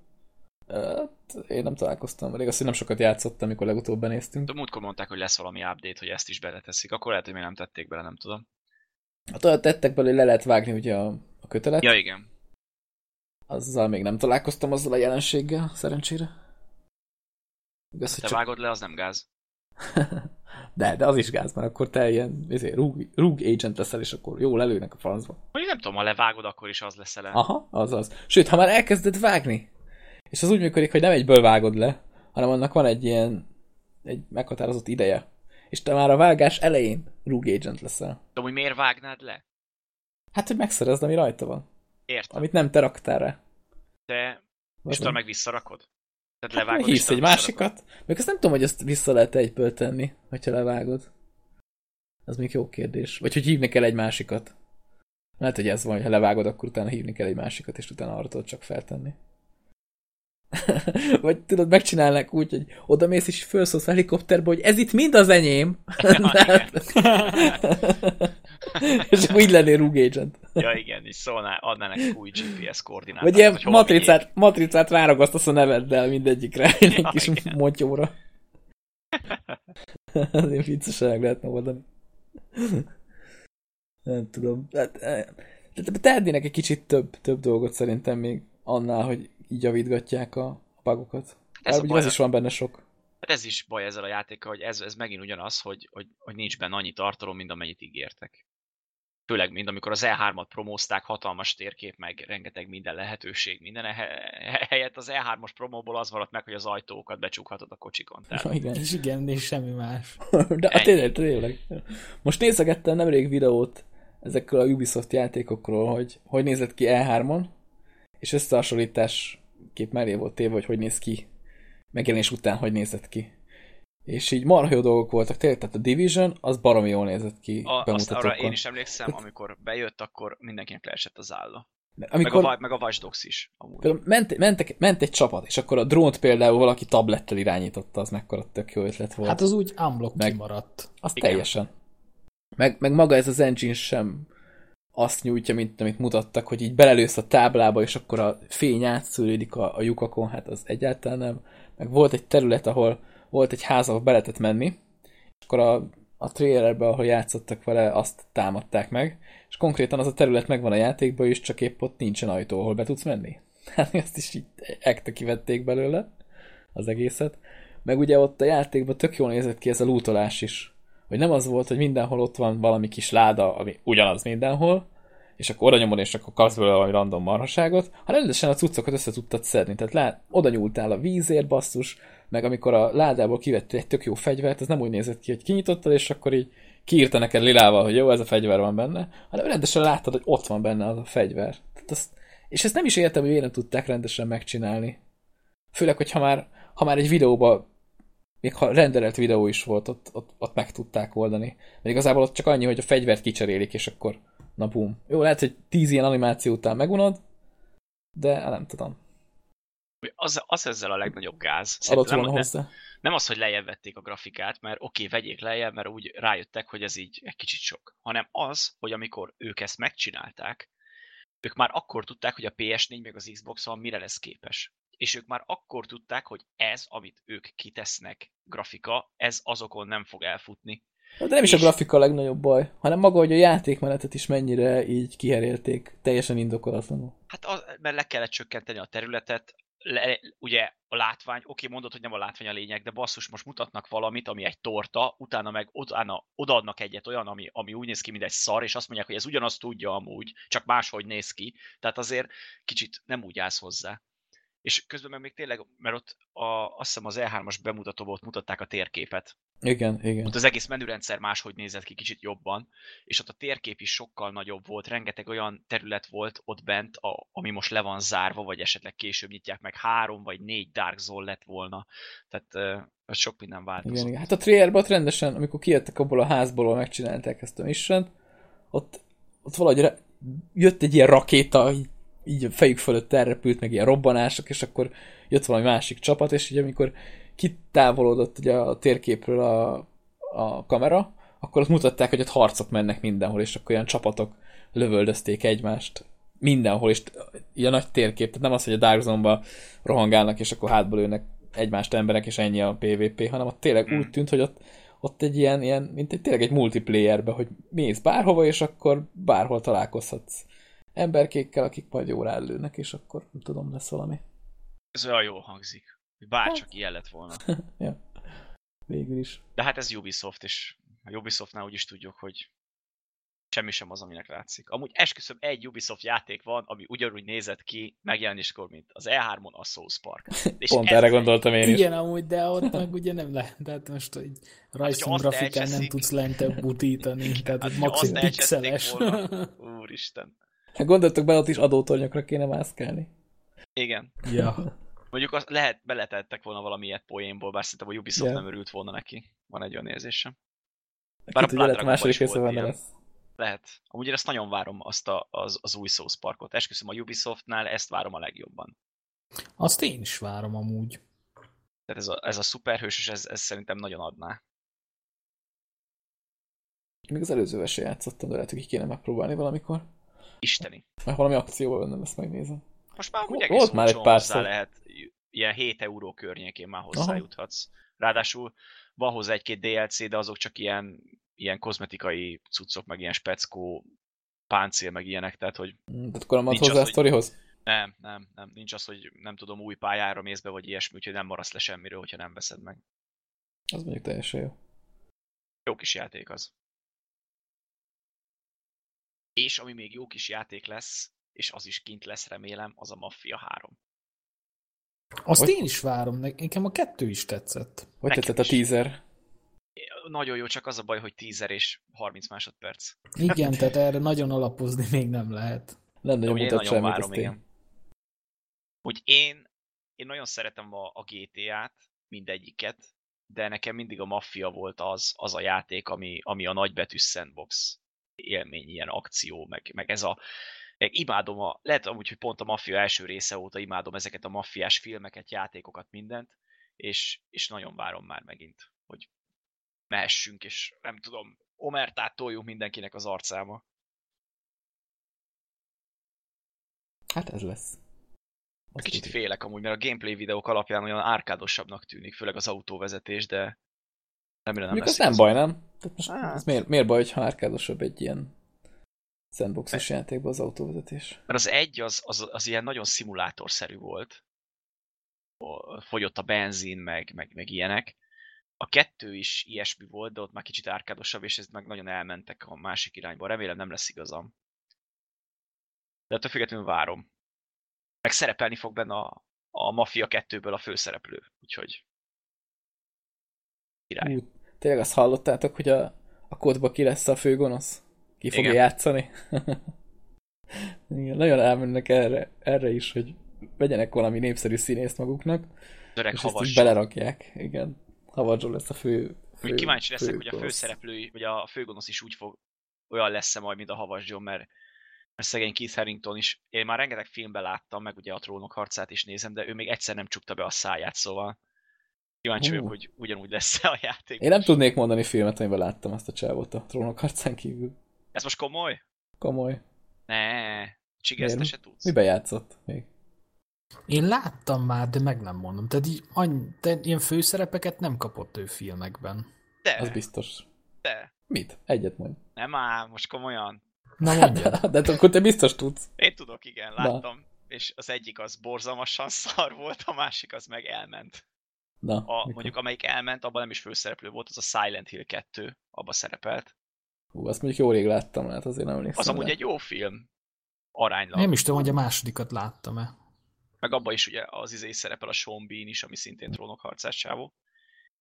Hát, én nem találkoztam. Elég azt, hogy nem sokat játszottam, amikor legutóbb benéztünk. De múltkor mondták, hogy lesz valami update, hogy ezt is beleteszik. Akkor lehet, hogy még nem tették bele, nem tudom. Hát olyat tettek belőle, hogy le lehet vágni ugye a, a kötelet. Ja, igen. Azzal még nem találkoztam azzal a jelenséggel, szerencsére. Igaz, Te csak... vágod le, az nem gáz. De, de az is gáz, mert akkor te ilyen izé, rúg, rúg agent leszel, és akkor jól lelőnek a francba. Mondjuk nem tudom, ha levágod, akkor is az lesz ele. Aha, az az. Sőt, ha már elkezded vágni, és az úgy működik, hogy nem egyből vágod le, hanem annak van egy ilyen egy meghatározott ideje. És te már a vágás elején rúg agent leszel. De hogy miért vágnád le? Hát, hogy megszerezd, ami rajta van. Értem. Amit nem te raktál rá. De és nem. meg visszarakod? Tehát Hát, levágod, hívsz egy másikat. Még azt nem tudom, hogy azt vissza lehet egyből tenni, hogyha levágod. Az még jó kérdés. Vagy hogy hívni kell egy másikat. Lehet, hogy ez van, hogy ha levágod, akkor utána hívni kell egy másikat, és utána arra tudod csak feltenni. Vagy tudod, megcsinálnak úgy, hogy oda mész és felszólsz helikopterbe, hogy ez itt mind az enyém. és akkor így lennél rúg agent. Ja igen, és szólnál, nekik új GPS koordinátákat. Vagy ilyen hogy hova matricát, matricát ráragasztasz a neveddel mindegyikre, egy Ja, kis igen. motyóra. Azért viccesen meg lehetne oldani. Nem tudom. Hát, eh, tehetnének egy kicsit több, több dolgot szerintem még annál, hogy így javítgatják a bugokat. Ez Ez, a baj. az is van benne sok. Ez is baj ezzel a játékkal, hogy ez, ez megint ugyanaz, hogy, hogy, hogy nincs benne annyi tartalom, mint amennyit ígértek. Főleg, mint amikor az E3-at promózták, hatalmas térkép, meg rengeteg minden lehetőség, minden he- helyett az E3-as promóból az maradt meg, hogy az ajtókat becsukhatod a kocsikon. Tehát Ja, igen. És igen, és semmi más. De Ennyi. tényleg, tényleg. Most nézegettem nemrég videót ezekkel a Ubisoft játékokról, hogy hogy nézett ki E3-on, és összehasonlítás kép mellé volt téve, hogy hogy néz ki megjelenés után, hogy nézett ki. És így marha jó dolgok voltak, tényleg, tehát a Division, az baromi jól nézett ki a, azt arra én is emlékszem, amikor bejött, akkor mindenkinek leesett az álla. Amikor, Meg, a, meg a Watch Dogs is. Amúgy. Például ment, mentek, ment egy csapat, és akkor a drónt például valaki tablettel irányította, az mekkora tök jó ötlet volt. Hát az úgy unblock Meg- kimaradt. Az Igen. teljesen. Meg, meg maga ez az engine sem azt nyújtja, mint amit mutattak, hogy így belelősz a táblába, és akkor a fény átszűrődik a, a lyukakon, hát az egyáltalán nem. Meg volt egy terület, ahol volt egy ház, ahol be lehetett menni, és akkor a, a trailerben, ahol játszottak vele, azt támadták meg, és konkrétan az a terület megvan a játékban is, csak épp ott nincsen ajtó, ahol be tudsz menni. Hát azt is így ekte kivették belőle, az egészet. Meg ugye ott a játékban tök jól nézett ki ez a lootolás is, hogy nem az volt, hogy mindenhol ott van valami kis láda, ami ugyanaz mindenhol, és akkor oda nyomod, és akkor kapsz belőle valami random marhaságot, hanem rendesen a cuccokat össze tudtad szedni. Tehát lá, oda nyúltál a vízért, basszus, meg amikor a ládából kivettél egy tök jó fegyvert, ez nem úgy nézett ki, hogy kinyitottad, és akkor így kiírta neked lilával, hogy jó, ez a fegyver van benne, hanem rendesen láttad, hogy ott van benne az a fegyver. Tehát azt, és ezt nem is értem, hogy miért nem tudták rendesen megcsinálni. Főleg, hogy ha már, ha már egy videóba, még ha rendelett videó is volt, ott, ott, ott meg tudták oldani. Mert igazából ott csak annyi, hogy a fegyvert kicserélik, és akkor na bum. Jó, lehet, hogy tíz ilyen animáció után megunod, de nem tudom. Az, az ezzel a legnagyobb gáz. Adott volna hozzá nem az, hogy lejjebb vették a grafikát, mert oké, okay, vegyék lejjebb, mert úgy rájöttek, hogy ez így egy kicsit sok, hanem az, hogy amikor ők ezt megcsinálták, ők már akkor tudták, hogy a PS4 meg az Xbox van mire lesz képes. És ők már akkor tudták, hogy ez, amit ők kitesznek grafika, ez azokon nem fog elfutni. De nem is és... a grafika a legnagyobb baj, hanem maga, hogy a játékmenetet is mennyire így kiherélték, teljesen indokolatlanul. Hát az, mert le kellett csökkenteni a területet, le, ugye a látvány, oké, mondod, hogy nem a látvány a lényeg, de basszus, most mutatnak valamit, ami egy torta, utána meg utána odaadnak egyet olyan, ami, ami úgy néz ki, mint egy szar, és azt mondják, hogy ez ugyanazt tudja amúgy, csak máshogy néz ki. Tehát azért kicsit nem úgy állsz hozzá. És közben meg még tényleg, mert ott a, azt hiszem az E3-as bemutatóból ott mutatták a térképet, igen, igen. Ott az egész menürendszer máshogy nézett ki kicsit jobban, és ott a térkép is sokkal nagyobb volt, rengeteg olyan terület volt ott bent, a, ami most le van zárva, vagy esetleg később nyitják meg, három vagy négy Dark Zone lett volna. Tehát uh, az sok minden változott. Igen, igen. Hát a trailerben rendesen, amikor kijöttek abból a házból, megcsinálták ezt a mission ott, ott valahogy re- jött egy ilyen rakéta, így, így a fejük fölött elrepült, meg ilyen robbanások, és akkor jött valami másik csapat, és így amikor kitávolodott ugye a térképről a, a kamera, akkor ott mutatták, hogy ott harcok mennek mindenhol, és akkor olyan csapatok lövöldözték egymást mindenhol, és ilyen nagy térkép, tehát nem az, hogy a Dark Zone-ba rohangálnak, és akkor hátból lőnek egymást emberek, és ennyi a PvP, hanem ott tényleg hmm. úgy tűnt, hogy ott, ott egy ilyen, ilyen, mint egy, tényleg egy multiplayerbe, hogy mész bárhova, és akkor bárhol találkozhatsz emberkékkel, akik majd jól ellőnek, és akkor nem tudom, lesz valami. Ez olyan jól hangzik. Bárcsak hát. ilyen lett volna. ja. Végül is. De hát ez Ubisoft, és a Ubisoftnál úgy is tudjuk, hogy semmi sem az, aminek látszik. Amúgy esküszöm, egy Ubisoft játék van, ami ugyanúgy nézett ki megjelenéskor, mint az E3-on a Souls Park. És Pont erre gondoltam én is. Igen, amúgy, de ott meg ugye nem lehet. Tehát most egy rajzszín hát, grafikán nem tudsz lentebb butítani, tehát hát, maximum pixeles. Úristen. Hát gondoltok be, ott is adótornyokra kéne mászkálni. Igen. Ja. Mondjuk azt lehet, beletettek volna valami ilyet poénból, bár szerintem a Ubisoft yeah. nem örült volna neki. Van egy olyan érzésem. Bár Kit, a lehet, második része van lesz. Lehet. Amúgy én ezt nagyon várom, azt a, az, az új Souls Parkot. Esküszöm a Ubisoftnál, ezt várom a legjobban. Azt én is várom amúgy. Tehát ez a, ez a szuperhős, ez, ez szerintem nagyon adná. Még az előzővel se játszottam, de lehet, hogy ki kéne megpróbálni valamikor. Isteni. Mert valami akcióban bennem ezt megnézem. Most már úgy egész már egy pár lehet, ilyen 7 euró környékén már hozzájuthatsz. Aha. Ráadásul van hozzá egy-két DLC, de azok csak ilyen, ilyen kozmetikai cuccok, meg ilyen speckó páncél, meg ilyenek, tehát hogy... Tehát akkor nem hozzá az, a sztorihoz? Hogy... Nem, nem, nem. Nincs az, hogy nem tudom, új pályára mész be, vagy ilyesmi, úgyhogy nem maradsz le semmiről, hogyha nem veszed meg. Az mondjuk teljesen jó. Jó kis játék az. És ami még jó kis játék lesz, és az is kint lesz, remélem, az a Mafia 3. Azt hogy? én is várom, nekem a kettő is tetszett. Hogy nekem tetszett a teaser? Nagyon jó, csak az a baj, hogy teaser és 30 másodperc. Igen, tehát erre nagyon alapozni még nem lehet. Nem nagyon mutat nagyon semmit, várom, igen. Úgy én, én nagyon szeretem a, a GTA-t, mindegyiket, de nekem mindig a Mafia volt az, az a játék, ami, ami a nagybetű sandbox élmény, ilyen akció, meg, meg ez a imádom a, lehet amúgy, hogy pont a maffia első része óta imádom ezeket a maffiás filmeket, játékokat, mindent, és, és nagyon várom már megint, hogy mehessünk, és nem tudom, omertát toljunk mindenkinek az arcába. Hát ez lesz. Azt Kicsit tudjuk. félek amúgy, mert a gameplay videók alapján olyan árkádosabbnak tűnik, főleg az autóvezetés, de remélem nem lesz. Ez nem baj, nem? Tehát most hát. ez miért, miért baj, hogyha árkádosabb egy ilyen sandboxos játékban az autóvezetés. Mert az egy az, az, az ilyen nagyon szimulátorszerű volt. Fogyott a benzin, meg, meg, meg ilyenek. a kettő is ilyesmi volt, de ott már kicsit árkádosabb, és ez meg nagyon elmentek a másik irányba. Remélem nem lesz igazam. De ettől függetlenül várom. Meg szerepelni fog benne a, a Mafia 2-ből a főszereplő, úgyhogy király. Ú, tényleg azt hallottátok, hogy a, a kódba ki lesz a főgonosz? Ki fogja Igen. játszani? Igen, nagyon elmennek erre, erre is, hogy vegyenek valami népszerű színészt maguknak, Öreg és ezt havas. is belerakják. Igen. Havadzsó lesz a fő, fő Még kíváncsi leszek, hogy a főszereplő, vagy a főgonosz is úgy fog, olyan lesz-e majd, mint a Havas John, mert, mert szegény Keith Harrington is, én már rengeteg filmben láttam, meg ugye a trónok harcát is nézem, de ő még egyszer nem csukta be a száját, szóval kíváncsi vagyok, hogy ugyanúgy lesz a játék. Én nem tudnék mondani filmet, amiben láttam azt a csávót a trónok harcán kívül. Ez most komoly? Komoly. Ne, Csigezt Miért? se tudsz. Miben játszott még? Én láttam már, de meg nem mondom. Tehát így, annyi, de ilyen főszerepeket nem kapott ő filmekben. De, Az biztos. de. Mit? Egyet mondj. Nem áll, most komolyan. Na mondja. De akkor te biztos tudsz. Én tudok, igen, Na. láttam. És az egyik az borzalmasan szar volt, a másik az meg elment. Na, A, mikor? mondjuk amelyik elment, abban nem is főszereplő volt, az a Silent Hill 2, abban szerepelt. Hú, azt mondjuk jó rég láttam, hát azért nem emlékszem. Az amúgy egy jó film. Aránylag. Nem is tudom, hogy a másodikat láttam-e. Meg abban is ugye az izé szerepel a Sean Bean is, ami szintén trónokharcás csávó.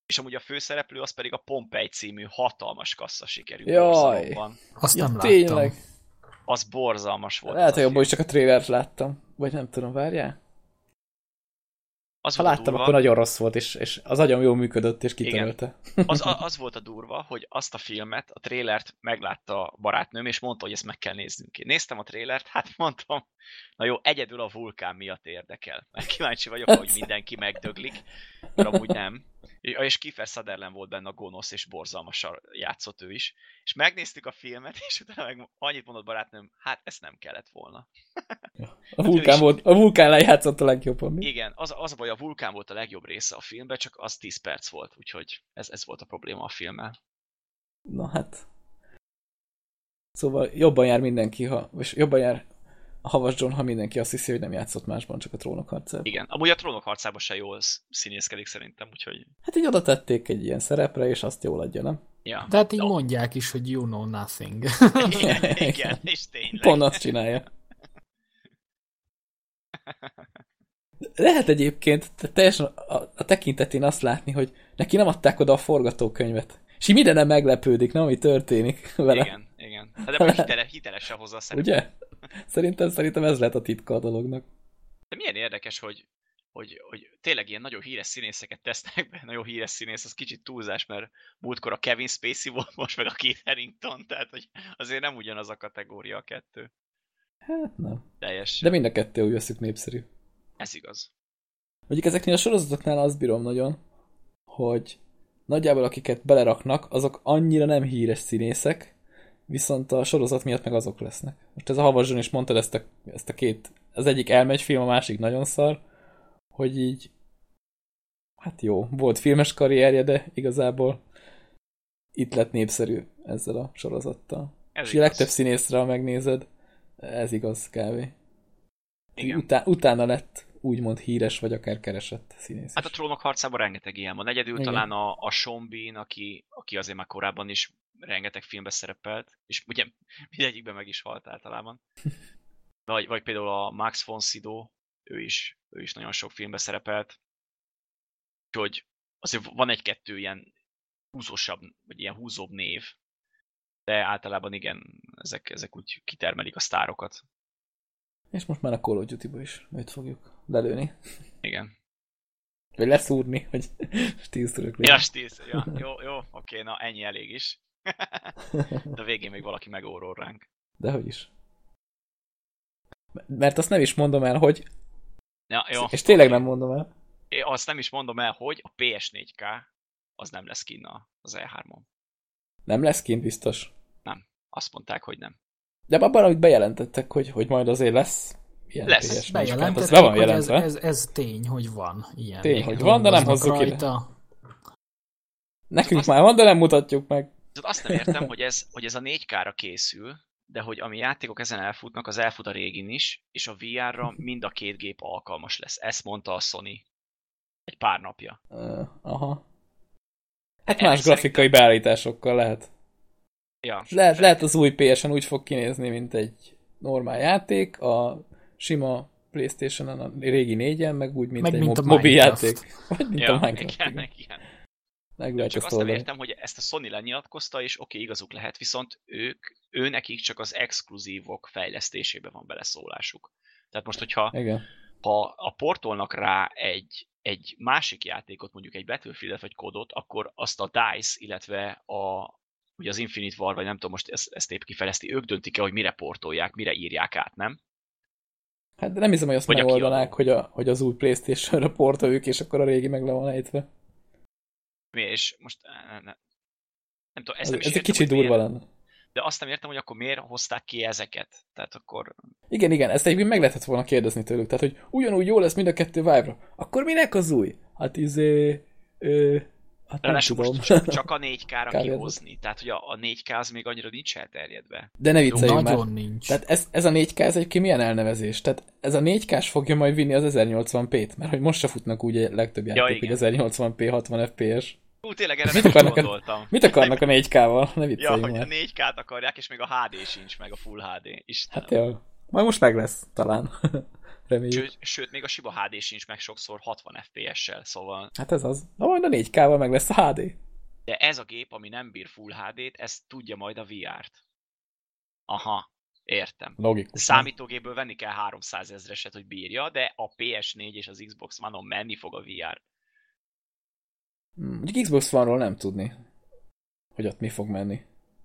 És amúgy a főszereplő az pedig a Pompei című hatalmas kassza sikerű Jaj. Azt Ja, nem láttam. tényleg. Az borzalmas volt. Lehet, hogy abból is csak a trailert láttam. Vagy nem tudom, várjál? Az Ha láttam, durva, akkor nagyon rossz volt, és, és az agyam jól működött, és kitörölte. az, az volt a durva, hogy azt a filmet, a trélert meglátta a barátnőm, és mondta, hogy ezt meg kell néznünk. Én néztem a trélert, hát mondtam, na jó, egyedül a vulkán miatt érdekel. Mert kíváncsi vagyok, hogy mindenki megdöglik, mert amúgy nem. És Kiefer Sutherland volt benne a gonosz, és borzalmasan játszott ő is. És megnéztük a filmet, és utána meg annyit mondott barátnőm, hát ezt nem kellett volna. A vulkán, volt, a vulkán lejátszott a legjobban. Mi? Igen, az, az a baj, a vulkán volt a legjobb része a filmben, csak az 10 perc volt, úgyhogy ez, ez volt a probléma a filmmel. Na hát. Szóval jobban jár mindenki, ha, és jobban jár a Havas John, ha mindenki azt hiszi, hogy nem játszott másban, csak a trónok harcát. Igen, amúgy a trónok harcában se jól sz- színészkedik szerintem, úgyhogy... Hát így oda tették egy ilyen szerepre, és azt jól adja, nem? Ja. De hát így No. mondják is, hogy you know nothing. Igen, igen, és tényleg. Pont azt csinálja. Lehet egyébként te- teljesen a, a tekintetén azt látni, hogy neki nem adták oda a forgatókönyvet. És így minden nem meglepődik, nem, ami történik vele. Igen, igen. Hát de most hitele, hitelesen hozzá a szerepet. Ugye? Szerintem, szerintem ez lehet a titka a dolognak. De milyen érdekes, hogy, hogy, hogy tényleg ilyen nagyon híres színészeket tesznek be. Nagyon híres színész, az kicsit túlzás, mert múltkor a Kevin Spacey volt, most meg a Keith Harington, tehát hogy azért nem ugyanaz a kategória a kettő. Hát nem. Teljes. De mind a kettő úgy veszük népszerű. Ez igaz. Mondjuk ezeknél a sorozatoknál azt bírom nagyon, hogy nagyjából akiket beleraknak, azok annyira nem híres színészek, viszont a sorozat miatt meg azok lesznek. Most ez a Havazson is mondtad ezt a, ezt a két, az egyik elmegy film, a másik nagyon szar, hogy így hát jó, volt filmes karrierje, de igazából itt lett népszerű ezzel a sorozattal. Ez És a igaz. legtöbb színészre, ha megnézed, ez igaz, kávé. Igen. Utá, utána lett úgymond híres, vagy akár keresett színész. Hát a trónok harcában rengeteg ilyen van. Egyedül Igen. talán a, a Sean Bean, aki, aki azért már korábban is rengeteg filmbe szerepelt, és ugye mindegyikben meg is halt általában. Vagy, vagy például a Max von Sydow, ő is, ő is nagyon sok filmbe szerepelt. Úgyhogy azért van egy-kettő ilyen húzósabb, vagy ilyen húzóbb név, de általában igen, ezek, ezek úgy kitermelik a sztárokat. És most már a Call of Duty-ba is őt fogjuk lelőni. Igen. Vagy leszúrni, hogy stílszörök Ja, stílsz, ja, jó, jó, oké, na ennyi elég is. De végén még valaki megórol ránk. Dehogy is. Mert azt nem is mondom el, hogy... Ja, jó. és tényleg nem mondom el. Én azt nem is mondom el, hogy a PS4K az nem lesz kinn a- az E3-on. Nem lesz kint biztos. Azt mondták, hogy nem. De abban, amit bejelentettek, hogy, hogy majd azért lesz ilyen Lesz. PS4 kártya, Bejelentették, az be van hogy ez, jelentve. ez, ez tény, hogy van ilyen. Tény, hogy van, de nem hozzuk ide. rajta. Nekünk Azt- már van, de nem mutatjuk meg. Azt nem értem, hogy ez, hogy ez a 4K-ra készül, de hogy ami játékok ezen elfutnak, az elfut a régin is, és a VR-ra mind a két gép alkalmas lesz. Ezt mondta a Sony egy pár napja. Uh, aha. Hát más grafikai beállításokkal lehet. Ja, Lehet, lehet az új PS-en úgy fog kinézni, mint egy normál játék, a sima Playstation-on a régi négyen, meg úgy, mint Meg egy mint a mob- mobil játék. Vagy mint ja a Minecraft. igen, igen. igen. Meg Jó, lehet csak azt nem értem, hogy ezt a Sony lenyilatkozta, és oké, okay, igazuk lehet, viszont ők, ő nekik csak az exkluzívok fejlesztésébe van beleszólásuk. Tehát most, hogyha Igen. ha a portolnak rá egy, egy másik játékot, mondjuk egy Battlefield-et vagy kódot, akkor azt a DICE, illetve a, ugye az Infinite War, vagy nem tudom, most ezt, ezt épp kifejleszti, ők döntik el, hogy mire portolják, mire írják át, nem? Hát de nem hiszem, hogy azt Vagy megoldanák, hogy, a, hogy az új Playstation-re portoljuk, és akkor a régi meg le van ejtve. Mi, és most eh, ne, ne, nem tudom, ezt Ez, nem is ez egy kicsit durva miért, lenne. de azt nem értem, hogy akkor miért hozták ki ezeket. Tehát akkor Igen, igen, ezt egyébként meg lehetett volna kérdezni tőlük. Tehát, hogy ugyanúgy jó lesz mind a kettő Vive-ra. Akkor minek az új? Hát izé... Ö, hát nem tudom. most csak, csak a 4K-ra Kár kihozni. Tehát, hogy a, a 4K az még annyira nincs elterjedve. De ne vicceljünk már. Nagyon nincs. Tehát ez, ez a 4K, ez egyébként milyen elnevezés? Tehát ez a 4K-s fogja majd vinni az 1080p-t, mert hogy most se futnak úgy a legtöbb játék, hogy igen. 1080p 60 fps. Ú, tényleg erre Mit akarnak a- gondoltam. Mit akarnak a 4K-val? Ne Ja, vicceljünk hogy a már. 4K-t akarják, és még a HD sincs meg, a Full HD. Istenem. Hát jó. Majd most meg lesz, talán. Reméljük. Sőt, sőt, még a Shiba HD sincs meg sokszor 60 FPS-sel, szóval Hát ez az. Na majd a 4K-val meg lesz a HD. de ez a gép, ami nem bír Full HD-t, ez tudja majd a VR-t. Aha, értem. Logikus. nem? Számítógépből venni kell 300 ezreset, hogy bírja, de a PS4 és az Xbox One-on menni fog a VR. Hmm, Mondjuk Xbox One-ról nem tudni, hogy ott mi fog menni.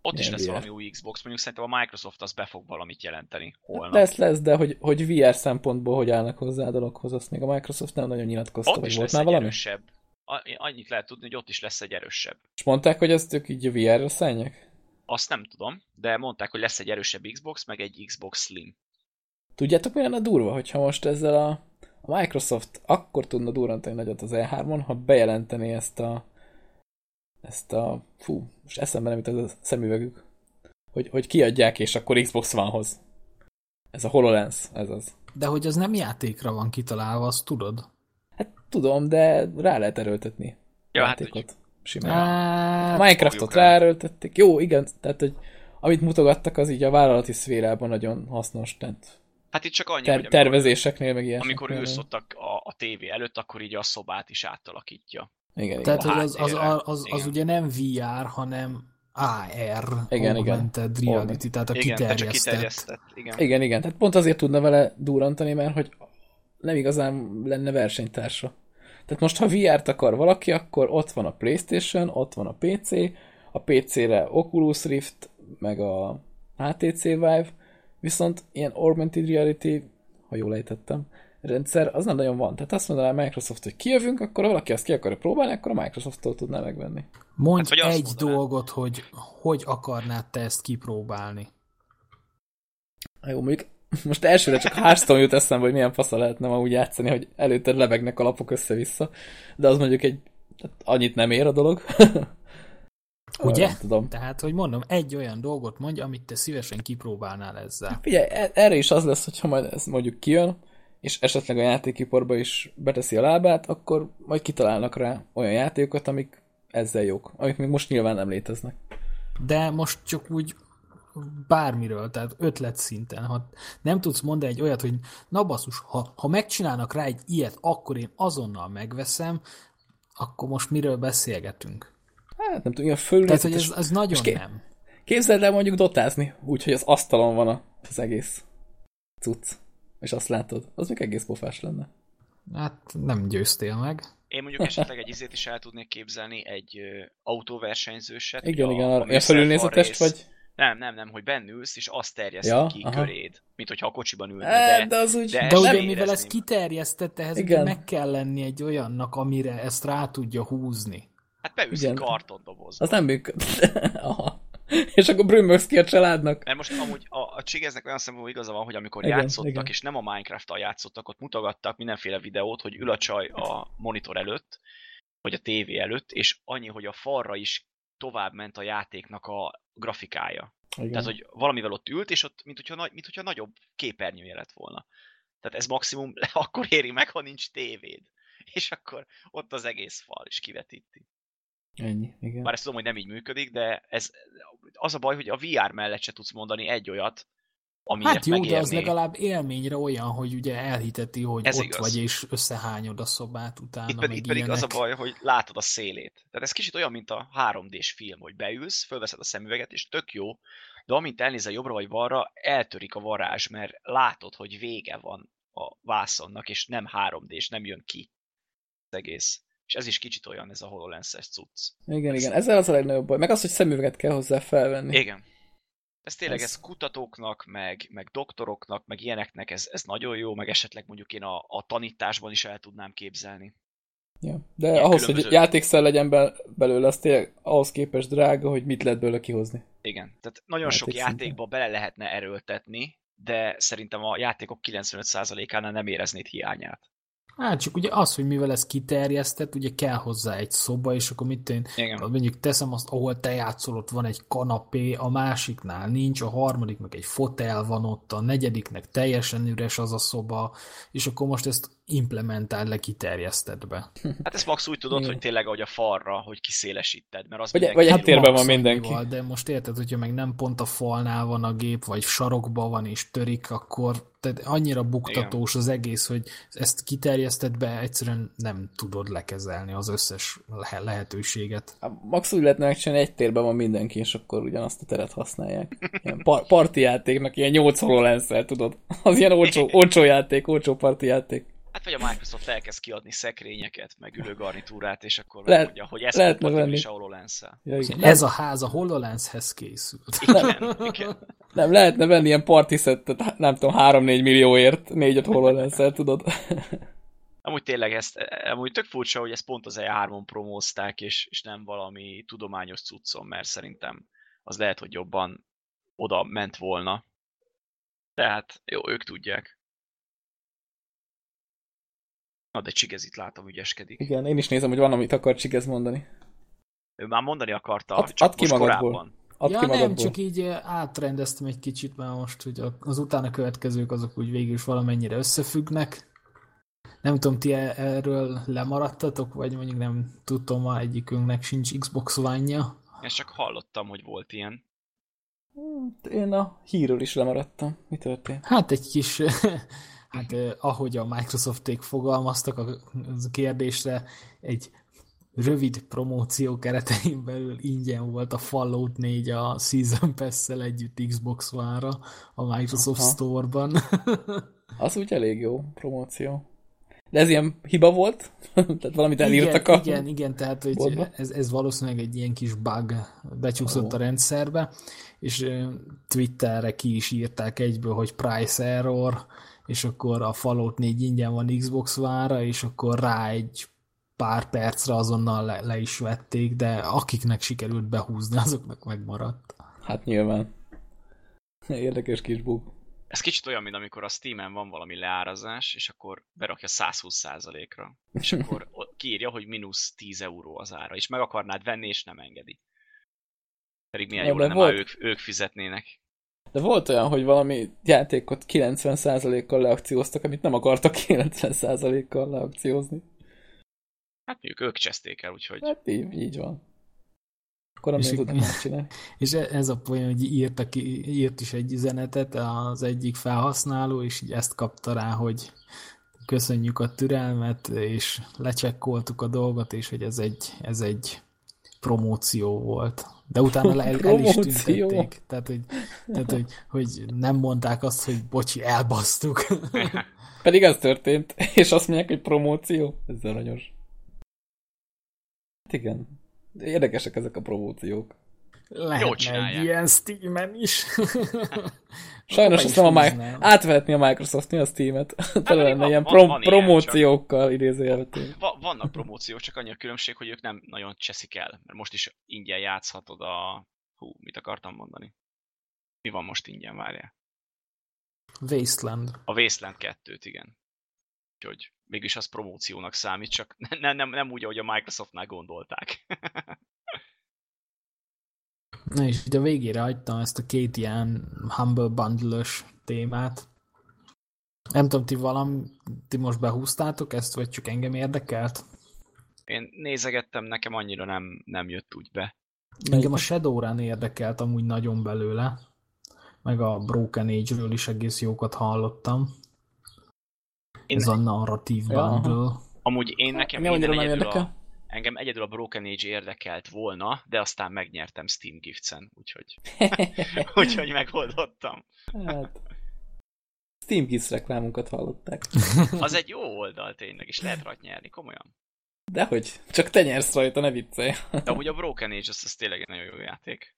Ott is Milyen lesz valami új Xbox, mondjuk szerintem a Microsoft az be fog valamit jelenteni holnap. Lesz, lesz, de hogy, hogy VR szempontból hogy állnak hozzá a dologhoz, azt még a Microsoft nem nagyon nyilatkozta, ott vagy is volt lesz már valami? erősebb. A- Annyit lehet tudni, hogy ott is lesz egy erősebb. És mondták, hogy ezt ők így a VR-ra szállják? Azt nem tudom, de mondták, hogy lesz egy erősebb Xbox, meg egy Xbox Slim. Tudjátok, mi lenne durva, hogyha most ezzel a, a Microsoft akkor tudna durrantani nagyot az E3-on, ha bejelenteni ezt a ezt a, fú, most eszembe nem jut ez a szemüvegük, hogy, hogy kiadják, és akkor Xbox One-hoz. Ez a HoloLens, ez az. De hogy az nem játékra van kitalálva, azt tudod? Hát tudom, de rá lehet erőltetni Ja, hát játékot. Simán. Hát, Minecraftot ráerőltették. Jó, igen, tehát, hogy amit mutogattak, az így a vállalati szférában nagyon hasznos, tehát Hát itt csak annyi, ter- hogy amikor, tervezéseknél meg ilyen. amikor ülsz ott a, a, a tévé előtt, akkor így a szobát is átalakítja. Igen, Tehát, igen. hogy az, az, az, az, az Igen. ugye nem VR, hanem AR, Igen, igen. Augmented Reality, tehát a Igen, kiterjesztett. kiterjesztett. Igen. Igen, igen. Tehát pont azért tudna vele durrantani, mert hogy nem igazán lenne versenytársa. Tehát most, ha VR-t akar valaki, akkor ott van a PlayStation, ott van a PC, a PC-re Oculus Rift, meg a HTC Vive, viszont ilyen augmented reality, ha jól ejtettem, rendszer, az nem nagyon van. Tehát azt mondaná a Microsoft, hogy kijövünk, akkor ha valaki ezt ki akarja próbálni, akkor a Microsoft-tól tudná megvenni. Mondj Hát, azt egy mondanád. dolgot, hogy hogy akarnád te ezt kipróbálni. Na Jó, mondjuk most elsőre csak Hearthstone jut eszembe, hogy milyen fasza lehetne ma úgy játszani, hogy előtte lebegnek a lapok össze-vissza, de az mondjuk egy, tehát annyit nem ér a dolog. Ugye? Nem tudom. Tehát, hogy mondom, egy olyan dolgot mondj, amit te szívesen kipróbálnál ezzel. Figyelj, e- erre is az lesz, hogyha majd ez mondjuk kijön, és esetleg a játékiparba is beteszi a lábát, akkor majd kitalálnak rá olyan játékokat, amik ezzel jók, amik még most nyilván nem léteznek. De most csak úgy bármiről, tehát ötlet szinten, ha nem tudsz mondani egy olyat, hogy na basszus, ha, ha megcsinálnak rá egy ilyet, akkor én azonnal megveszem, akkor most miről beszélgetünk? Hát nem tudom, ilyen Tehát, fölnézetes... hogy ez, ez nagyon ké- nem. Képzeld el mondjuk dotázni, úgyhogy az asztalon van az egész cucc, és azt látod, az még egész pofás lenne. Hát nem győztél meg. Én mondjuk esetleg egy izét is el tudnék képzelni, egy ö, autóversenyzőset. Igen, ugye igen, a, a, a felülnézetest vagy? Nem, nem, nem, hogy bennülsz, és azt terjeszti Ja, ki aha. köréd, mint hogyha a kocsiban ülne. De, De, de az úgy... de- De ugye, mivel ez kiterjesztett, ehhez Igen. meg kell lenni egy olyannak, amire ezt rá tudja húzni. hát beülsz egy kartondobozba. Az nem működ. Aha. És akkor brümmögsz a családnak. Mert most amúgy a, a Csigeznek olyan szempontból igaza van, hogy amikor igen, játszottak, igen. és nem a Minecraft-tal játszottak, ott mutogattak mindenféle videót, hogy ül a csaj a monitor előtt, vagy a tévé előtt, és annyi, hogy a falra is tovább ment a játéknak a grafikája. Igen. Tehát, hogy valamivel ott ült, és ott, mint hogyha, nagy- mint hogyha nagyobb képernyője lett volna. Tehát ez maximum akkor éri meg, ha nincs tévéd. És akkor ott az egész fal is kivetíti. Ennyi, igen. Bár ezt tudom, hogy nem így működik, de ez az a baj, hogy a VR mellett se tudsz mondani egy olyat, ami Hát jó, de az legalább élményre olyan, hogy ugye elhiteti, hogy Ez ott igaz. vagy, és összehányod a szobát utána, Itt, pedig, itt pedig az a baj, hogy látod a szélét. Tehát ez kicsit olyan, mint a 3D-s film, hogy beülsz, fölveszed a szemüveget, és tök jó, de amint elnézel jobbra vagy balra, eltörik a varázs, mert látod, hogy vége van a vászonnak, és nem 3D-s, nem jön ki az egész. És ez is kicsit olyan, ez a HoloLens-es cucc. Igen, igen. Ezzel az a legnagyobb baj. Meg az, hogy szemüveget kell hozzá felvenni. Igen. Ez tényleg, ez, Ez- ez kutatóknak, meg, meg doktoroknak, meg ilyeneknek ez, ez nagyon jó, meg esetleg mondjuk én a, a tanításban is el tudnám képzelni. Ja. De Ilyen ahhoz, különböző- hogy játékszer legyen be, belőle, az tényleg ahhoz képest drága, hogy mit lehet belőle kihozni. Igen, tehát nagyon sok Játék szinten. játékba bele lehetne erőltetni, de szerintem a játékok 95%-ánál nem éreznéd hiányát. Hát csak ugye az, hogy mivel ez kiterjesztett, ugye kell hozzá egy szoba, és akkor mit én, Igen. mondjuk teszem azt, ahol te játszol, ott van egy kanapé, a másiknál nincs, a harmadiknak egy fotel van ott, a negyediknek teljesen üres az a szoba, és akkor most ezt implementáld le kiterjesztettbe. Hát ezt max úgy tudod, Igen. hogy tényleg ahogy a falra, hogy kiszélesíted, mert az Vagy- vagy háttérben van mindenki. annyival, De most érted, hogyha meg nem pont a falnál van a gép, vagy sarokba van és törik, akkor tehát annyira buktatós az egész, hogy ezt kiterjesztett be, egyszerűen nem tudod lekezelni az összes le- lehetőséget. Hát Max úgy lehetne megcsinálni, egy térben van mindenki, és akkor ugyanazt a teret használják. Ilyen par- parti játéknak, ilyen 8 hololens tudod. Az ilyen olcsó, olcsó játék, olcsó parti játék. Hát vagy a Microsoft elkezd kiadni szekrényeket, meg ülőgarnitúrát, és akkor Lehet- mondja, hogy ez lehetne kompatibilis a HoloLens-szel. Ja, igen. Ez a ház a HoloLenshez készült. Igen, igen. Nem, lehetne venni ilyen party settet, nem tudom, 3-4 millióért, 4-5 hololens tudod. Amúgy tényleg ezt, amúgy tök furcsa, hogy ezt pont az E3-on promózták, és, és nem valami tudományos cuccon, mert szerintem az lehet, hogy jobban oda ment volna. Tehát jó, ők tudják. Na, de Csigez itt látom, ügyeskedik. Igen, én is nézem, hogy van, amit akar Csigez mondani. Ő már mondani akarta, Add- csak add ki most magadból. korábban. Add ja ki nem, csak így eh, átrendeztem egy kicsit már most, hogy az utána következők azok úgy végül is valamennyire összefüggnek. Nem tudom, ti e- erről lemaradtatok, vagy mondjuk nem tudom, ma egyikünknek sincs Xbox One-ja. Én csak hallottam, hogy volt ilyen. Hát, Én a hírről is lemaradtam. Mi történt? Hát egy kis, hát ahogy a Microsofték fogalmaztak a kérdésre, egy rövid promóció keretein belül ingyen volt a Fallout 4 a Season Pass-szel együtt Xbox One-ra a Microsoft Aha. Store-ban. Az úgy elég jó promóció. De ez ilyen hiba volt? Tehát valamit elírtak igen, a... igen, igen, tehát hogy ez, ez valószínűleg egy ilyen kis bug becsúszott Ó. a rendszerbe, és Twitterre ki is írták egyből, hogy price error, és akkor a Fallout 4 ingyen van Xbox One-ra, és akkor rá egy pár percre azonnal le, le is vették, de akiknek sikerült behúzni, azoknak megmaradt. Hát nyilván. Érdekes kis bug. Ez kicsit olyan, mint amikor a Steam-en van valami leárazás, és akkor berakja 120%-ra. És akkor kiírja, hogy mínusz 10 euró az ára, és meg akarnád venni, és nem engedi. Pedig milyen Na, jó lenne, volt- ha ők, ők fizetnének. De volt olyan, hogy valami játékot 90%-kal leakcióztak, amit nem akartak 90%-kal leakciózni. Hát mondjuk ők cseszték el, úgyhogy Hát így, így van. Akkor nem ők- tudnak megcsinálni. És ez a poén, hogy írt, aki, írt is egy üzenetet az egyik felhasználó, és így ezt kapta rá, hogy köszönjük a türelmet, és lecsekkoltuk a dolgot, és hogy ez egy, ez egy promóció volt. De utána le, el, el is tüntették. Tehát, hogy, tehát hogy, hogy nem mondták azt, hogy bocsi, elbasztuk. Pedig ez történt, és azt mondják, hogy promóció. Ez aranyos. Hát igen. Érdekesek ezek a promóciók. Lehetne egy csinálják. ilyen Steam-en is. Sajnos azt a Mi- húznám. átvehetni a Microsoft mi a Steam-et. Tele pedig lenne van- ilyen van- prom- van promóciókkal idézőjeletén. Va- vannak promóciók, csak annyi a különbség, hogy ők nem nagyon cseszik el. Mert most is ingyen játszhatod a... Hú, mit akartam mondani? Mi van most ingyen, várjál? Wasteland. A Wasteland 2-t, igen. Úgyhogy mégis az promóciónak számít, csak nem, nem, nem úgy, ahogy a Microsoftnál gondolták. Na és ugye a végére hagytam ezt a két ilyen Humble bundle témát. Nem tudom, ti valami, ti most behúztátok ezt, vagy csak engem érdekelt? Én nézegettem, nekem annyira nem, nem jött úgy be. Engem a Shadowrun érdekelt amúgy nagyon belőle, meg a Broken Age-ről is egész jókat hallottam. Én, Ez a narratív Ja. bundle. amúgy én nekem annyira nem egyedül a, érdekel. Engem egyedül a Broken Age érdekelt volna, de aztán megnyertem Steam Gifts-en, úgyhogy, úgyhogy megoldottam. Hát, Steam Kiss reklámunkat hallották. Az egy jó oldal tényleg, és lehet rajta nyerni, komolyan. Dehogy, csak te nyersz rajta, ne viccelj. De amúgy a Broken Age az, az tényleg egy nagyon jó játék.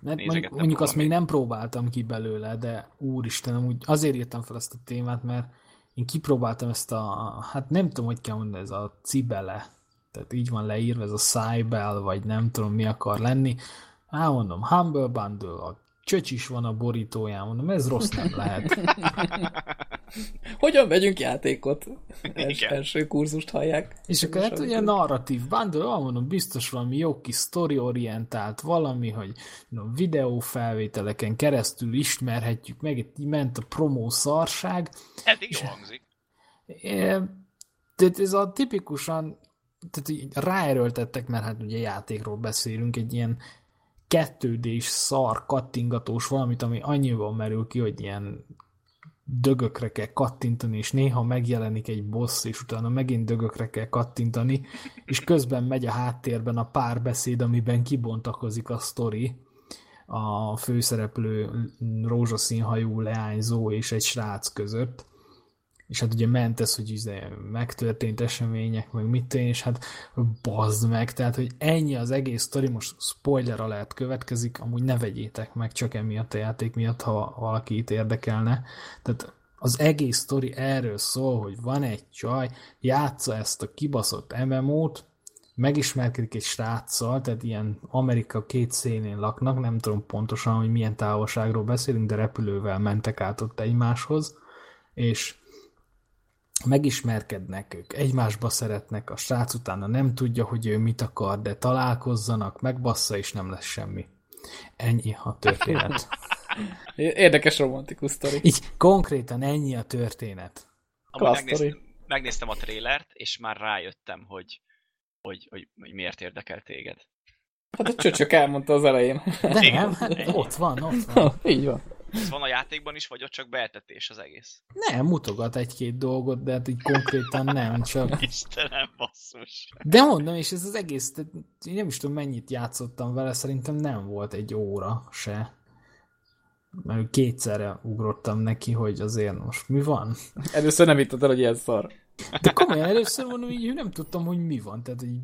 Mert mondjuk, mondjuk azt még valamit. nem próbáltam ki belőle, de úristen, amúgy azért írtam fel ezt a témát, mert én kipróbáltam ezt a, hát nem tudom, hogy kell mondani, ez a cibele. Tehát így van leírva, ez a Cybele, vagy nem tudom, mi akar lenni. Á, mondom, Humble Bundle, a csöcs is van a borítóján, mondom, ez rossz nem lehet. Hogyan vegyünk játékot? Els, első kurzust hallják. És akkor hát ugye narratív bundle, ah, mondom, biztos valami jó kis story-orientált valami, hogy no, videófelvételeken keresztül ismerhetjük meg, itt ment a promó szarság. Eddig jó hangzik. Tehát ez a tipikusan, tehát így ráerőltettek, mert hát ugye játékról beszélünk, egy ilyen 2D-s szar kattingatós valamit, ami annyival merül ki, hogy ilyen dögökre kell kattintani, és néha megjelenik egy boss, és utána megint dögökre kell kattintani, és közben megy a háttérben a párbeszéd, amiben kibontakozik a sztori, a főszereplő rózsaszínhajú leányzó és egy srác között. És hát ugye ment ez, hogy izé megtörtént események, meg mit tenni, és hát bazd meg, tehát, hogy ennyi az egész sztori, most spoiler alert következik, amúgy ne vegyétek meg csak emiatt a játék miatt, ha valaki itt érdekelne. Tehát az egész sztori erről szól, hogy van egy csaj, játsza ezt a kibaszott MMO-t, megismerkedik egy sráccal, tehát ilyen Amerika két szélén laknak, nem tudom pontosan, hogy milyen távolságról beszélünk, de repülővel mentek át ott egymáshoz, és megismerkednek, ők egymásba szeretnek, a srác utána nem tudja, hogy ő mit akar, de találkozzanak, megbassza, és nem lesz semmi. Ennyi a történet. Érdekes romantikus sztori. Így konkrétan ennyi a történet. Amúgy megnéztem, megnéztem a trélert, és már rájöttem, hogy, hogy, hogy, hogy miért érdekel téged. Hát a csöcsök elmondta az elején. De nem, hát ott van, ott van. Így van. Ez van a játékban is, vagy ott csak beeltetés az egész? Nem, mutogat egy-két dolgot, de hát így konkrétan nem, csak... Istenem, basszus. De mondom, és ez az egész, tehát én nem is tudom mennyit játszottam vele, szerintem nem volt egy óra se. Mert kétszerre ugrottam neki, hogy azért most mi van. Először nem hitted el, hogy ilyen szar. De komolyan először mondom, így nem tudtam, hogy mi van. Tehát így,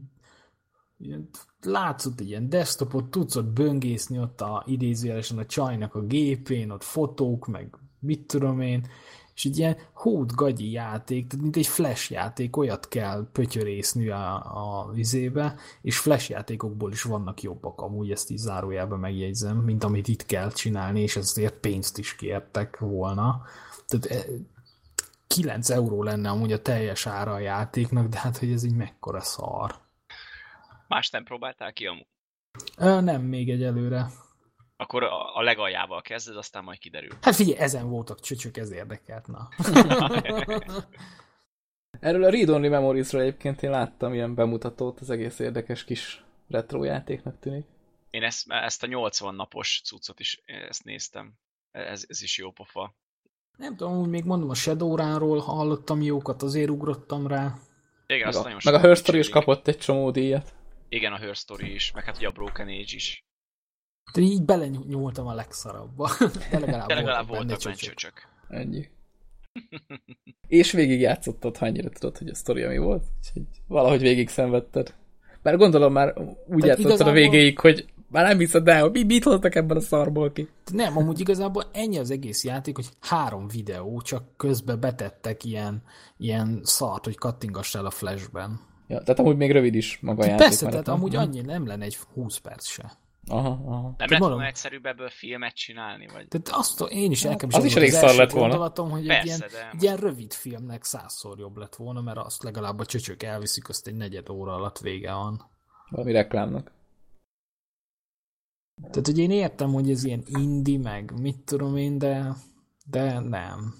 látszott egy ilyen desktopot, tudsz ott böngészni ott a idézőjelesen a csajnak a gépén, ott fotók, meg mit tudom én, és egy ilyen hódgagyi játék, tehát mint egy flash játék, olyat kell pötyörészni a, a vizébe, és flash játékokból is vannak jobbak, amúgy ezt így zárójelben megjegyzem, mint amit itt kell csinálni, és ezért pénzt is kértek volna. Tehát eh, 9 euró lenne amúgy a teljes ára a játéknak, de hát, hogy ez így mekkora szar. Más nem próbáltál ki amúgy? Ö, nem, még egyelőre. Akkor a, a legaljával kezded, aztán majd kiderül. Hát figyelj, ezen voltak csöcsök, ez érdekelt, na. Erről a Read Only Memories-ről egyébként én láttam ilyen bemutatót, az egész érdekes kis retro játéknak tűnik. Én ezt, ezt a 80 napos cuccot is ezt néztem. Ez, ez is jó pofa. Nem tudom, úgy még mondom, a Shadowrunról hallottam jókat, azért ugrottam rá. Igen, Meg azt a, nagyon meg a sokan Her Story is kapott egy csomó díjat. Igen, a Her Story is, meg hát ugye a Broken Age is. De így belenyúltam a legszarabbba. De legalább, De legalább voltak voltak benne csöcsök. csöcsök. Ennyi. És végig játszottad, ha annyira tudod, hogy a sztoria mi volt, úgyhogy valahogy végig szenvedted. Bár gondolom már úgy Tehát játszottad a igazából- végéig, hogy már nem hiszed el, hogy mi, mit hoztak ebben a szarból ki. Nem, amúgy igazából ennyi az egész játék, hogy három videó, csak közbe betettek ilyen, ilyen szart, hogy kattingass el a flashben. Ja, tehát amúgy még rövid is maga a játék. Persze, mert tehát nem- amúgy annyi nem lenne egy 20 perc se. Aha, aha. Nem lett volna egyszerűbb ebből filmet csinálni? Vagy... Tehát azt én is nekem is az is elég szar lett volna. gondolatom, hogy egy Persze, ilyen, de egy ilyen rövid filmnek százszor jobb lett volna, mert azt legalább a csöcsök elviszik, azt egy negyed óra alatt vége van. Valami reklámnak. Tehát, hogy én értem, hogy ez ilyen indie, meg mit tudom én, de, de nem.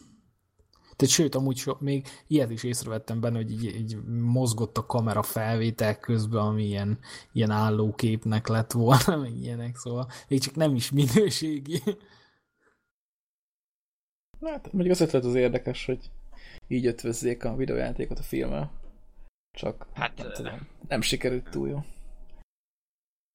Tehát sőt, amúgy so, még ilyet is észrevettem benne, hogy így, így mozgott a kamera felvétel közben, ami ilyen, ilyen állóképnek lett volna, meg ilyenek, szóval még csak nem is minőségi. Hát, mondjuk az ötlet az érdekes, hogy így ötvözzék a videójátékot a filmmel. Csak hát, nem, tudom, nem sikerült túl jó.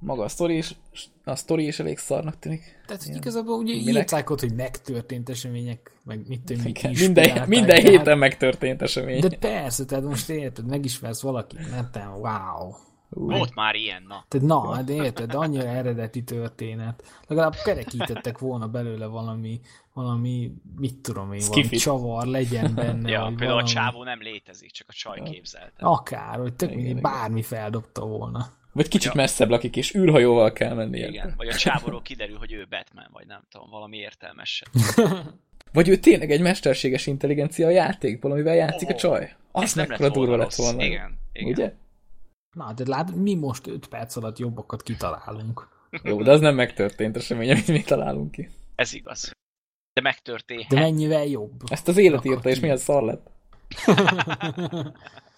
Maga a sztori is, a sztori is elég szarnak tűnik. Tehát hogy igazából ugye Minek? írták ott, hogy megtörtént események, meg mit tudom, mit minden, minden héten hát, megtörtént esemény. De persze, tehát most érted, megismersz valakit, nem wow. Volt már ilyen, na. Tehát na, de érted, annyira eredeti történet. Legalább kerekítettek volna belőle valami, valami, mit tudom én, Skifit. valami csavar legyen benne. ja, például valami... a csávó nem létezik, csak a csaj képzelte. Akár, hogy tök igen, bármi feldobta volna. Vagy kicsit ja. messzebb lakik, és űrhajóval kell menni. Igen, vagy a csávóról kiderül, hogy ő Batman, vagy nem tudom, valami értelmes. vagy ő tényleg egy mesterséges intelligencia a játékból, amivel játszik oh, a csaj. Az mekkora durva lett volna. Igen, igen. Ugye? Na, de lát, mi most 5 perc alatt jobbakat kitalálunk. Jó, de az nem megtörtént esemény, amit mi találunk ki. Ez igaz. De megtörtént. De mennyivel jobb. Ezt az élet írta, és milyen szar lett.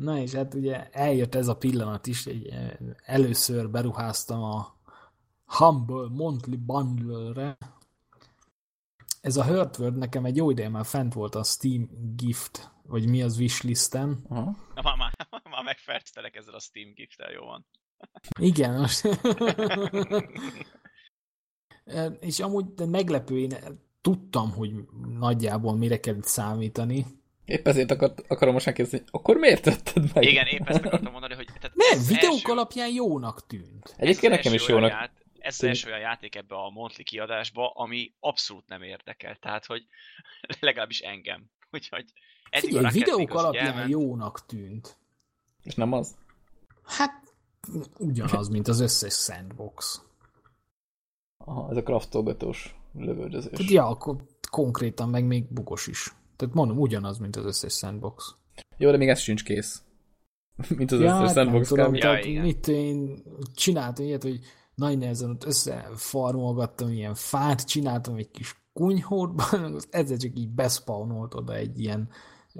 Na és hát ugye eljött ez a pillanat is, egy, eh, először beruháztam a Humble Monthly Bundle-re. Ez a Hurtword nekem egy jó ideje már fent volt a Steam Gift, vagy mi az wishlisten. Uh-huh. Na, már, már, már megferttelek ezzel a Steam Gift-tel, jó van. Igen, most... és amúgy de meglepő, én tudtam, hogy nagyjából mire kell számítani, Épp ezért akar, akarom most megkérdezni, akkor miért tetted meg? Igen, épp ezt akartam mondani, hogy... Tehát Nem, videók első... alapján jónak tűnt. Egyébként nekem is jónak. Ját, ez az első olyan játék ebbe a Monthly kiadásba, ami abszolút nem érdekel, tehát hogy legalábbis engem. Úgyhogy eddig Figyelj, videók alapján elment. jónak tűnt. És nem az? Hát ugyanaz, mint az összes sandbox. Aha, ez a kraftolgatós lövöldözés. Tehát ja, akkor konkrétan meg még bugos is. Tehát mondom, ugyanaz, mint az összes sandbox. Jó, de még ez sincs kész. mint az ja, összes hát sandbox tudom, ja, tehát igen. mit én csináltam ilyet, hogy nagy nehezen ott összefarmolgattam ilyen fát, csináltam egy kis kunyhódban, ezzel csak így beszpawnolt oda egy ilyen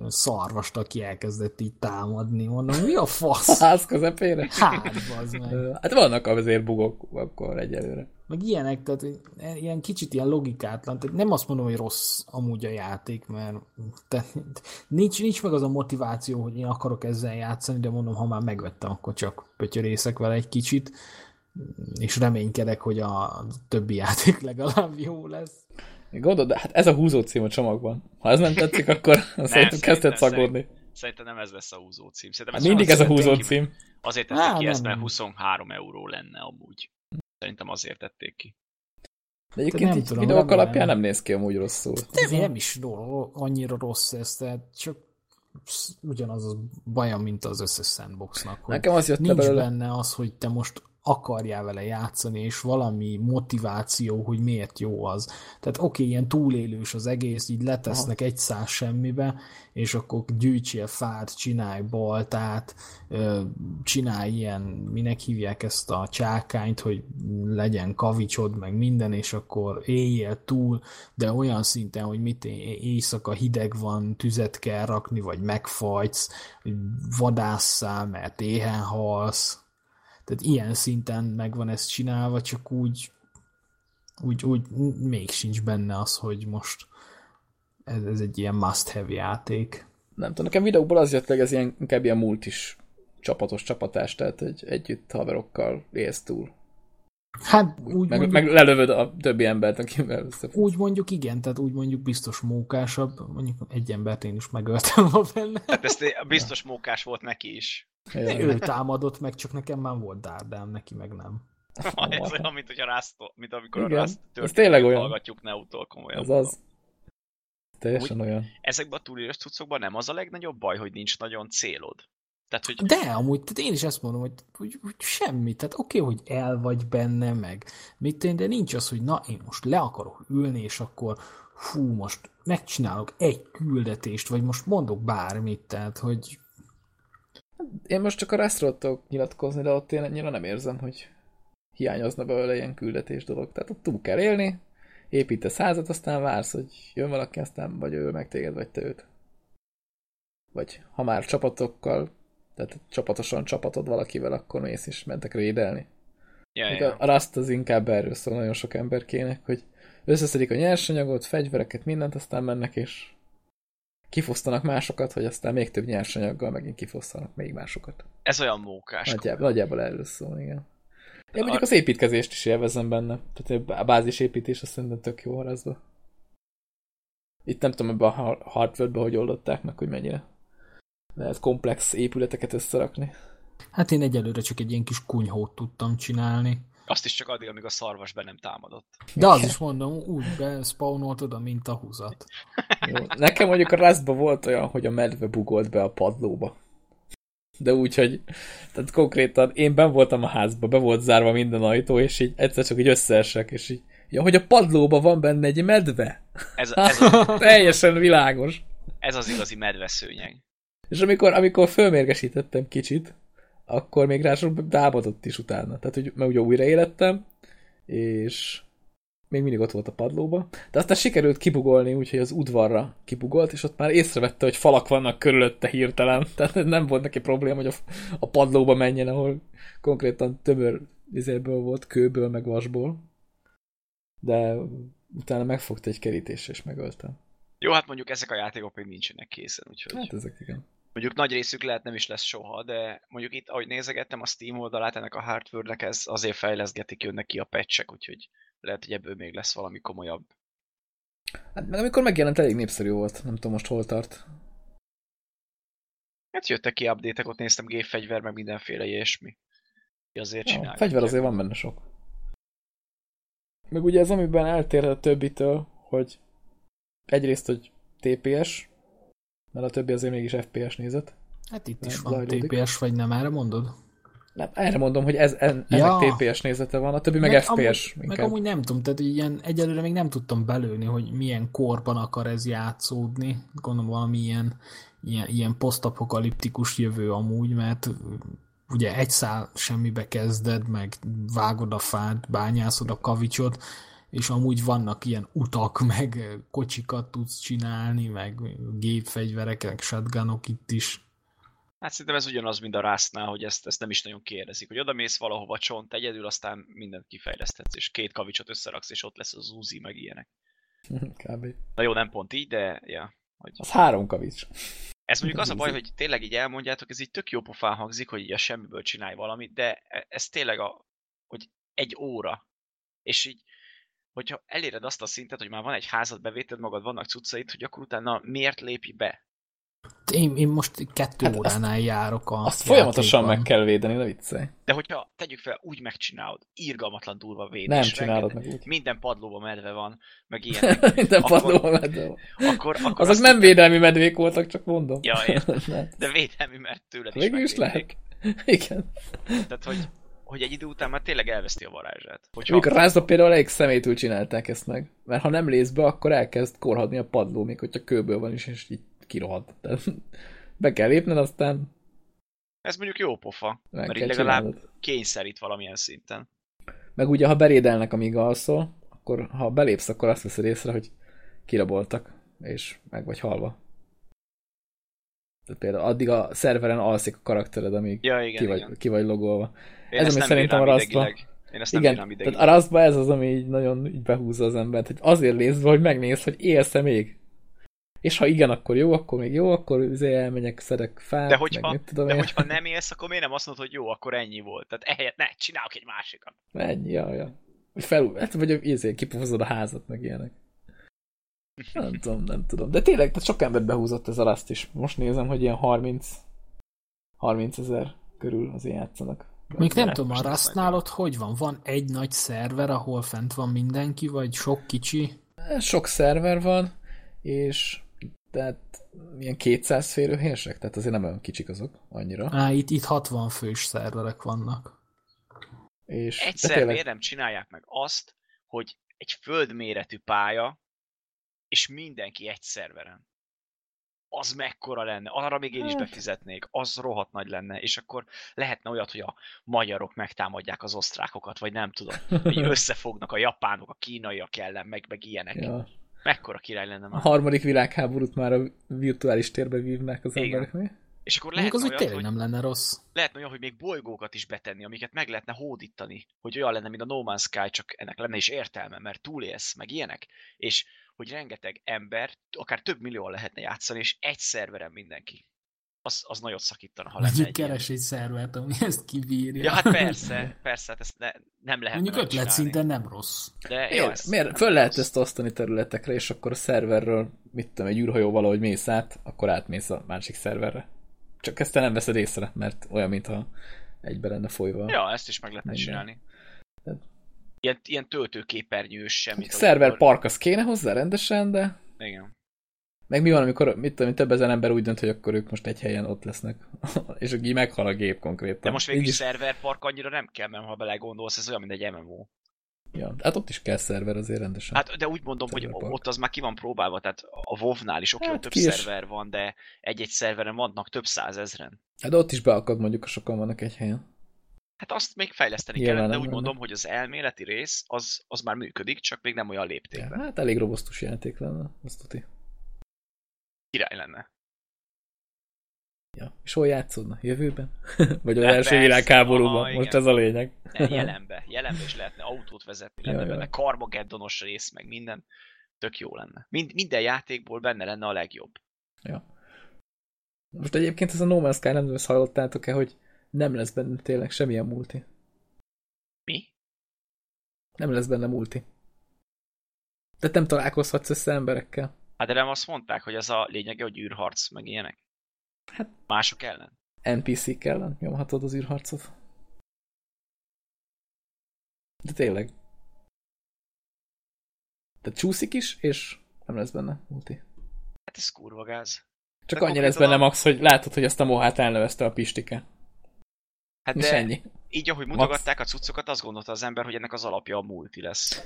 szarvast, aki elkezdett így támadni. Mondom, mi a fasz? A ház közepére? Hát, az meg. Hát vannak azért bugok akkor egyelőre. Meg ilyenek, tehát ilyen kicsit ilyen logikátlan, tehát nem azt mondom, hogy rossz amúgy a játék, mert te, nincs, nincs meg az a motiváció, hogy én akarok ezzel játszani, de mondom, ha már megvettem, akkor csak pötyörészek vele egy kicsit, és reménykedek, hogy a többi játék legalább jó lesz. Gondolod, de hát ez a húzó cím a csomagban. Ha ez nem tetszik, akkor nem, szerintem kezdett szagódni. Szerintem nem ez lesz a húzó cím. Szerintem ez hát mindig ez a húzó cím. Azért tették Há, ki ezt, mert 23 euró lenne amúgy. Szerintem azért tették ki. De egyébként így tudom, videók alapján nem néz ki amúgy rosszul. Nem, nem is annyira rossz ez, tehát csak ugyanaz a bajom, mint az összes sandboxnak. Nekem az jött nincs belőle. benne az, hogy te most akarjál vele játszani, és valami motiváció, hogy miért jó az. Tehát oké, okay, ilyen túlélős az egész, így letesznek Aha. egy száz semmibe, és akkor gyűjtsél fát, csinálj baltát, csinálj ilyen, minek hívják ezt a csákányt, hogy legyen kavicsod, meg minden, és akkor éljél túl, de olyan szinten, hogy mit éjszaka hideg van, tüzet kell rakni, vagy megfajtsz, vadásszál, mert éhen halsz, tehát ilyen szinten megvan ez csinálva, csak úgy, úgy, úgy még sincs benne az, hogy most ez, ez egy ilyen must-have játék. Nem tudom, nekem videóból az jött meg, ez ilyen, inkább ilyen multis csapatos csapatás, tehát egy együtt haverokkal élsz túl. Hát úgy meg, mondjuk, meg lelövöd a többi embert, akivel összefogsz. Úgy mondjuk igen, tehát úgy mondjuk biztos mókásabb, mondjuk egy embert én is megöltem a benne. Hát ezt biztos mókás volt neki is. Ja, ő támadott meg, csak nekem már volt dárdám, neki meg nem. ez olyan, mint, hogy a Rust, mint amikor Igen, a Rust ez tényleg olyan. hallgatjuk Neutól komolyan. Az az. Teljesen Úgy, olyan. Ezekben a túlélős cuccokban nem az a legnagyobb baj, hogy nincs nagyon célod. Tehát, hogy... De amúgy, tehát én is ezt mondom, hogy, hogy, hogy semmi. Tehát oké, okay, hogy el vagy benne, meg mit én, de nincs az, hogy na, én most le akarok ülni, és akkor fú, most megcsinálok egy küldetést, vagy most mondok bármit, tehát, hogy én most csak a restről tudok nyilatkozni, de ott én ennyire nem érzem, hogy hiányozna belőle ilyen küldetés dolog. Tehát ott túl kell élni, építesz házat, aztán vársz, hogy jön valaki, aztán vagy ő meg téged, vagy te őt. Vagy ha már csapatokkal, tehát csapatosan csapatod valakivel, akkor mész is mentek védelni. Ja, ja. A Rust az inkább erről szól nagyon sok ember kének, hogy összeszedik a nyersanyagot, fegyvereket, mindent, aztán mennek és kifosztanak másokat, hogy aztán még több nyersanyaggal megint kifosztanak még másokat. Ez olyan mókás. Nagyjából, nagyjából erről szól, igen. Én mondjuk az építkezést is élvezem benne. Tehát a bázisépítés azt szerintem tök jó harazva. Itt nem tudom ebben a har- hardware hogy oldották meg, hogy mennyire lehet komplex épületeket összerakni. Hát én egyelőre csak egy ilyen kis kunyhót tudtam csinálni. Azt is csak addig, amíg a szarvas be nem támadott. De az is mondom, úgy bespawnoltad oda, mint a húzat. Jó. Nekem mondjuk a Rustban volt olyan, hogy a medve bugolt be a padlóba. De úgy, hogy tehát konkrétan én ben voltam a házba, be volt zárva minden ajtó, és így egyszer csak így összeesek, és így, ja, hogy a padlóba van benne egy medve. Ez, ez, a, Teljesen világos. ez az igazi medveszőnyeg. És amikor, amikor fölmérgesítettem kicsit, akkor még rá sok támadott is utána. Tehát, hogy mert ugye újra élettem, és még mindig ott volt a padlóba. De aztán sikerült kibugolni, úgyhogy az udvarra kibugolt, és ott már észrevette, hogy falak vannak körülötte hirtelen. Tehát nem volt neki probléma, hogy a, a padlóba menjen, ahol konkrétan tömör vizéből volt, kőből, meg vasból. De utána megfogta egy kerítés, és megöltem. Jó, hát mondjuk ezek a játékok még nincsenek készen, úgyhogy Hát ezek igen. Mondjuk nagy részük lehet nem is lesz soha, de mondjuk itt, ahogy nézegettem a Steam oldalát ennek a hardware-nek, ez azért fejleszgetik, jönnek ki a patchek, úgyhogy lehet, hogy ebből még lesz valami komolyabb. Hát meg amikor megjelent, elég népszerű volt. Nem tudom most hol tart. Hát jöttek ki update ott néztem gépfegyver, meg mindenféle ilyesmi. Azért Ja, csinálják. fegyver azért van benne sok. Meg ugye ez, amiben eltér a többitől, hogy egyrészt, hogy TPS, mert a többi azért mégis FPS nézet. Hát itt is van. TPS, vagy nem, erre mondod? Nem, erre mondom, hogy ez, en, Ja. ennek TPS nézete van, a többi meg, Meg FPS. Amúgy, meg amúgy nem tudom, tehát ilyen, egyelőre még nem tudtam belőni, hogy milyen korban akar ez játszódni. Gondolom valami ilyen, ilyen, ilyen posztapokaliptikus jövő amúgy, mert ugye egy szál semmibe kezded, meg vágod a fát, bányászod a kavicsot, és amúgy vannak ilyen utak, meg kocsikat tudsz csinálni, meg gépfegyverek, meg shotgunok itt is. Hát szerintem ez ugyanaz, mint a Rustnál, hogy ezt, ezt nem is nagyon kérdezik, hogy oda mész valahova csont egyedül, aztán mindent kifejlesztetsz, és két kavicsot összeraksz, és ott lesz az Uzi, meg ilyenek. Kb. Na jó, nem pont így, de ja. Hogy... Az három kavics. Ez mondjuk az a baj, hogy tényleg így elmondjátok, ez így tök jó pofán hangzik, hogy így a semmiből csinálj valamit, de ez tényleg a, hogy egy óra. És így, hogyha eléred azt a szintet, hogy már van egy házad, bevéted magad, vannak cuccait, hogy akkor utána miért lépj be? Én, én most kettő Hát hát azt- óránál járok a Azt folyamatosan meg kell védeni, ne viccelj. De hogyha tegyük fel, úgy megcsinálod, irgalmatlan durva védés, Nem csinálod meg úgy. minden padlóba medve van, meg ilyenek, Minden Akkor- padlóban medve van. akkor, akkor Azok nem védelmi medvék voltak, csak mondom. Ja, értem. Nem. De védelmi, mert tőled is Végül is lehet. Igen. Tehát, hogy, hogy egy idő után már tényleg elveszti a varázsát. Hogyha Mikor rázba például elég szemétül csinálták ezt meg. Mert ha nem lész be, akkor elkezd korhadni a padló, még hogyha kőből van is, és így kirohad. Tehát be kell lépned, aztán Ez mondjuk jó pofa, meg mert így legalább csinálnod. kényszerít valamilyen szinten. Meg ugye, ha berédelnek, amíg alszol, akkor ha belépsz, akkor azt veszed észre, hogy kiraboltak, és meg vagy halva. Például addig a szerveren alszik a karaktered, amíg Ja, igen, ki, vagy, igen. ki vagy logolva. Én Ez, ami nem szerintem a idegileg. Én ezt nem Igen, bírnám tehát a Rustba ez az, ami így nagyon így behúzza az embert, hogy azért be, hogy megnézd, hogy élsz-e még. És ha igen, akkor jó, akkor még jó, akkor elmegyek, szedek fát, De meg hogyha, mit tudom de én. hogyha nem élsz, akkor miért nem azt mondod, hogy jó, akkor ennyi volt? Tehát ehelyett ne, csinálok egy másikat. Ennyi, ja, ja. Vagy Fel, hát, vagy izé, kipufozod a házat, meg ilyenek. Nem tudom, nem tudom. De tényleg, tehát sok embert behúzott ez a Rust is. Most nézem, hogy ilyen 30 30 ezer körül az játszanak. Még nem tudom, a Rustnál ott hogy van? Van egy nagy szerver, ahol fent van mindenki, vagy sok kicsi? Sok szerver van, és tehát ilyen 200 férőhelyesek, tehát azért nem olyan kicsik azok annyira. Á, itt, itt 60 fős szerverek vannak. És, Egyszer tényleg, miért nem csinálják meg azt, hogy egy földméretű pálya, és mindenki egy szerveren. az mekkora lenne, arra még én is Hát. befizetnék, az rohadt nagy lenne, és akkor lehetne olyat, hogy a magyarok megtámadják az osztrákokat, vagy nem tudom, hogy összefognak a japánok, a kínaiak ellen, meg, meg ilyenek. Ja. Mekkora király lenne A már. harmadik világháborút már a virtuális térbe vívnák az Igen. emberek, mi? És akkor lehetne az tényleg hogy, nem lenne rossz. lehetne olyan, hogy még bolygókat is betenni, amiket meg lehetne hódítani, hogy olyan lenne, mint a No Man's Sky, csak ennek lenne is értelme, mert túlélsz, meg ilyenek, és hogy rengeteg ember, akár több millióan lehetne játszani, és egy szerveren mindenki. Az, az nagyot szakítana, ha lenne Mondjuk egy ilyen. keres egy szervert, ami ezt kibírja. Ja, hát persze, persze, hát ezt ne, nem lehet Mondjuk ötlet szinten nem rossz. De Jó, ez miért? nem Föl lehet rossz. ezt osztani területekre, és akkor a szerverről, mit tudom, egy űrhajó valahogy mész át, akkor átmész a másik szerverre. Csak ezt te nem veszed észre, mert olyan, mintha egybe lenne folyva. Ja, ezt is meg lehetne csinálni. Ilyen, ilyen töltőképernyős semmit. Szerver amikor- park az kéne hozzá rendesen, de Igen. meg mi van, amikor mit tudom, több ezer ember úgy dönt, hogy akkor ők most egy helyen ott lesznek, és így meghal a gép konkrétan. De most végül Így is szerverpark annyira nem kell, mert ha belegondolsz, ez olyan, mint egy MMO. Ja, hát ott is kell szerver azért rendesen. Hát, de úgy mondom, hogy ott az már ki van próbálva, tehát a WoW-nál is oké, Hát több is. szerver van, de egy-egy szerveren vannak több százezren. Hát ott is beakad mondjuk, ha sokan vannak egy helyen. Hát azt még fejleszteni Nyilván kellene, de úgy mondom, hogy az elméleti rész az, az már működik, csak még nem olyan Ja, léptékben. hát elég robosztus játék lenne, azt tuti. Király lenne. Ja. És hol játszódna? Jövőben? Vagy az Hát első persze. világháborúban? Most igen. ez a lényeg. Ne, jelenbe, jelenbe is lehetne autót vezetni, lenne Ja, ja. benne Carmageddonos rész, meg minden. Tök jó lenne. Mind, minden játékból benne lenne a legjobb. Ja. Most egyébként ez a No Man's Sky, nem tudom, hallottátok-e, hogy nem lesz benne tényleg semmilyen multi. Mi? Nem lesz benne multi. Tehát nem találkozhatsz össze emberekkel. Hát de nem azt mondták, hogy az a lényege, hogy űrharc, meg ilyenek? Hát- Mások ellen? NPC-k ellen nyomhatod az űrharcot. De tényleg. Tehát csúszik is, és nem lesz benne multi. Hát ez kurva gáz. Csak De annyi lesz benne a- max, hogy látod, hogy azt a mohát elnevezte a Pistike. Hát de ennyi. így, ahogy mutogatták a cuccokat, azt gondolta az ember, hogy ennek az alapja a multi lesz.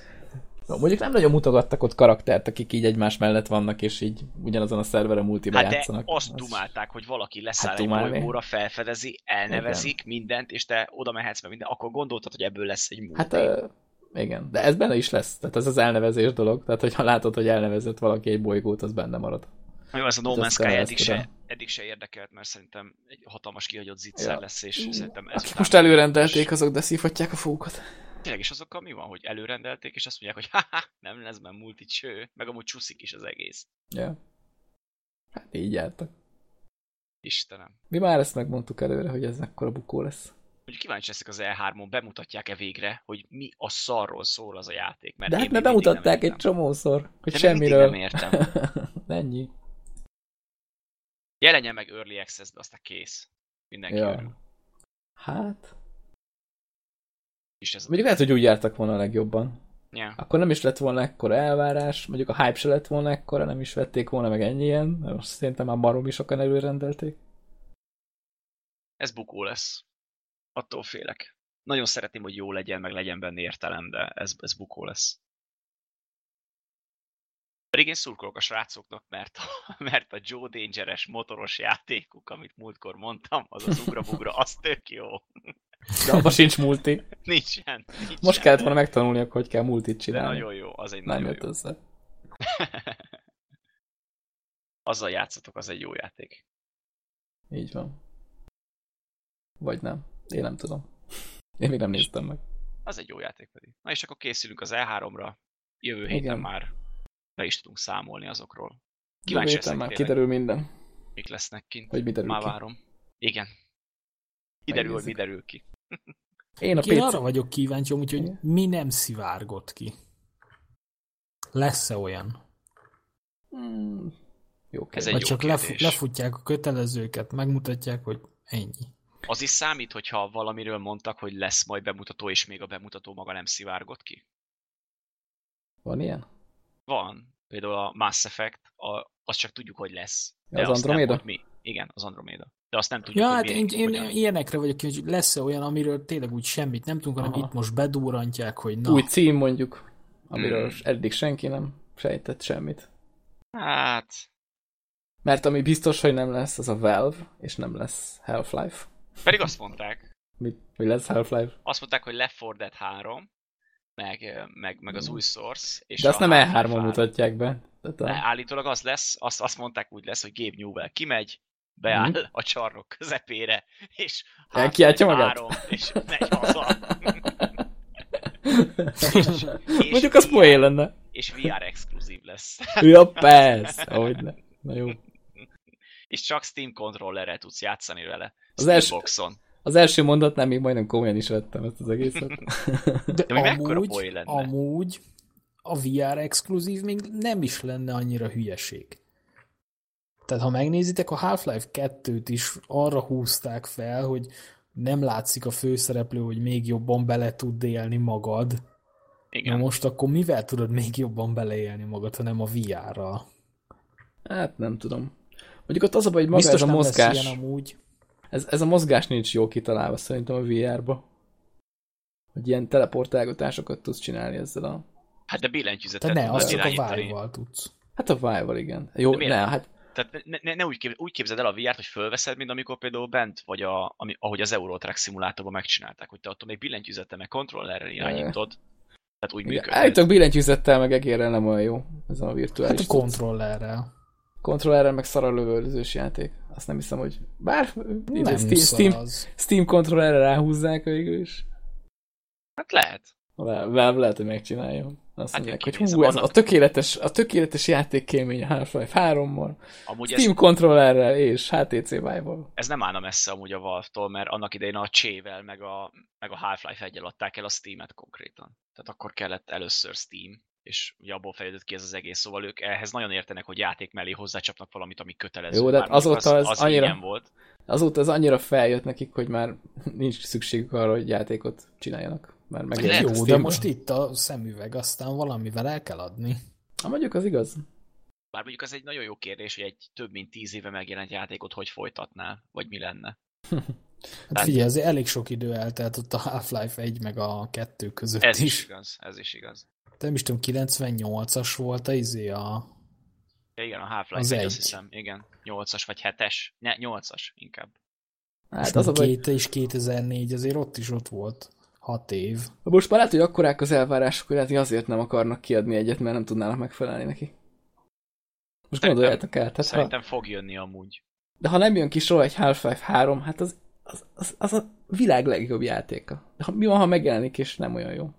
No, mondjuk nem nagyon mutogattak ott karaktert, akik így egymás mellett vannak, és így ugyanazon a szerveren multiba Hát de játszanak. azt Az- dumálták, hogy valaki leszáll Hát egy bolygóra, felfedezi, elnevezik mindent, és te oda mehetsz meg minden, akkor gondoltad, hogy ebből lesz egy multi. Hát uh, igen, de ez benne is lesz. Tehát ez az elnevezés dolog. Tehát, hogyha látod, hogy elnevezett valaki egy bolygót, az benne marad. Jó, ez a No Hát Man's Sky eddig se, eddig se érdekelt, mert szerintem egy hatalmas kihagyott zicser Ja. lesz, és szerintem ez Akik most előrendelték, azok de szívhatják a fókat. Tényleg, és azokkal mi van, hogy előrendelték, és azt mondják, hogy haha, nem lesz benne multi cső, meg amúgy csúszik is az egész. Ja. Hát így jártak. Istenem. Mi már ezt megmondtuk előre, hogy ez ekkora bukó lesz. Mondjuk kíváncsi leszek az E3-on, bemutatják-e végre, hogy mi a szarról szól az a játék. Mert De hát mert bemutatták egy csomószor, hogy De semmiről. nem értem. Ennyi. Jelenjen meg Early Access-be, aztán kész. Mindenki Ja. örül. Hát, És ez mondjuk lehet, hogy úgy jártak volna a legjobban. Ja. Akkor nem is lett volna ekkora elvárás, mondjuk a hype se lett volna ekkora, nem is vették volna meg ennyien, most szerintem már baromi sokan előrendelték. Ez bukó lesz. Attól félek. Nagyon szeretném, hogy jó legyen, meg legyen benne értelem, de ez, ez bukó lesz. Pedig én szurkolok a srácoknak, mert a, mert a Joe Dangeres motoros játékuk, amit múltkor mondtam, az az ugra-bugra, az tök jó. De abban sincs multi. Nincsen. nincsen. Most kellett volna megtanulni, hogy kell multit De csinálni. nagyon jó, az egy nem nagyon jött jó. össze. Azzal játszatok, az egy jó játék. Így van. Vagy nem. Én nem tudom. Én még nem néztem meg. Az egy jó játék pedig. Na és akkor készülünk az E3-ra. Jövő héten Igen. már is tudunk számolni azokról. Kíváncsi leszek már tényleg, kiderül minden, mik lesznek kint. hogy mi derül Már ki. várom. Igen. Kiderül, hogy mi derül ki. Én a Én PC... arra vagyok kíváncsi, úgyhogy Igen. mi nem szivárgott ki. Lesz-e olyan? Hmm, jó Ez kérdés. egy Vagy jó csak kérdés. lefu- lefutják a kötelezőket, megmutatják, hogy ennyi. Az is számít, hogyha valamiről mondtak, hogy lesz majd bemutató, és még a bemutató maga nem szivárgott ki? Van ilyen? Van. Például a Mass Effect, a, azt csak tudjuk, hogy lesz. Ja, az nem, Andromeda? mi. Igen, az Andromeda. De azt nem tudjuk, Ja, hogy hát én, én hogyan. ilyenekre vagyok hogy lesz-e olyan, amiről tényleg úgy semmit nem tudunk, hanem Aha. itt most bedúrantják, hogy na, Új cím mondjuk, amiről Hmm. eddig senki nem sejtett semmit. Hát, Mert ami biztos, hogy nem lesz, az a Valve, és nem lesz Half-Life. Pedig azt mondták. Mi, mi lesz Half-Life? Azt mondták, hogy Left 4 Dead 3, meg, meg, meg az új Source. És De azt nem E3-on 3. mutatják be. Tehát a... állítólag az lesz, azt, azt mondták úgy lesz, hogy Gabe Newell kimegy, beáll Mhm. a csarnok közepére, és Elkiáltja magát? 3, és megy haza. és Mondjuk az VR poén lenne. És VR exkluzív lesz. Ja, persze, ahogy ne. Na jó. és csak Steam kontrollerrel tudsz játszani vele. Az első-. Az első mondatnál még majdnem komolyan is vettem ezt az egészet. De mekkora amúgy, lenne? amúgy a VR exkluzív még nem is lenne annyira hülyeség. Tehát ha megnézitek, a Half-Life 2-t is arra húzták fel, hogy nem látszik a főszereplő, hogy még jobban bele tud élni magad. Na Igen. most akkor mivel tudod még jobban beleélni magad, ha nem a VR-ral? Hát nem tudom. Mondjuk ott az a baj, hogy maga Biztos ez a mozgás, lesz ilyen amúgy. Ez, ez a mozgás nincs jó kitalálva szerintem a VR-ba. Hogy ilyen teleportálgatásokat tudsz csinálni ezzel a... Hát de billentyűzetet Tehát ne, azt csak a. Vive-val tudsz. Hát a Vive-val igen. Jó, ne, hát Tehát ne, ne, ne úgy, kép, úgy képzeld el a VR-t, hogy fölveszed, mint amikor például bent vagy, a, ami, ahogy az Eurotrack szimulátorban megcsinálták, hogy te attól még billentyűzettel, meg kontrollerrel irányítod. Tehát úgy működik. állítólag billentyűzettel meg egérrel nem olyan jó. Ez a virtuális. Hát a kontrollerrel. kontrollerrel meg szar a lövöldözős játék. Azt nem hiszem, hogy... Bár Nem Steam, Steam. Steam kontrollerre ráhúzzák végül is. Hát lehet. Le, Valve lehet, hogy megcsinálja. Azt Hát mondják, hogy hú, ez a tökéletes, a tökéletes játékkémény a Half-Life 3-mal, Amúgy Steam ez, kontrollerrel és HTC Vive-val. ez nem állna messze amúgy a Valve-tól, mert annak idején a Csével, meg a, meg a Half-Life 1 adták el a Steam-et konkrétan. Tehát akkor kellett először Steam, és ugye abból fejlődött ki ez az egész, szóval ők ehhez nagyon értenek, hogy játék mellé hozzácsapnak valamit, ami kötelező. Jó, de mondjuk azóta ez az, az annyira- volt. Azóta ez annyira feljött nekik, hogy már nincs szükségük arra, hogy játékot csináljanak. Már Lehet, megjelent Jó, de Steamben. most itt a szemüveg, aztán valamivel el kell adni. Ha mondjuk az igaz. Bár mondjuk az egy nagyon jó kérdés, hogy egy több mint tíz éve megjelent játékot hogy folytatnál, vagy mi lenne. Hát figyelj, azért elég sok idő eltelt ott a Half-Life 1 meg a 2 között Ez is is. igaz, ez is igaz. Nem is tudom, 98-as volt a izé a... Ja, igen, a Half-Life Az 1, egy. azt hiszem, igen. 8-as vagy 7-es? Ne, 8-as inkább. Hát az a két és 2004, azért ott is ott volt. 6 év. most már lehet, hogy akkorák az elvárások, hogy lehet, hogy azért nem akarnak kiadni egyet, mert nem tudnának megfelelni neki. Most Szerintem- gondoljátok el, tehát ha, Szerintem fog jönni amúgy. de ha nem jön ki soha egy Half-Life 3, hát az, az, az, az a világ legjobb játéka. De ha, mi van, ha megjelenik, és nem olyan jó?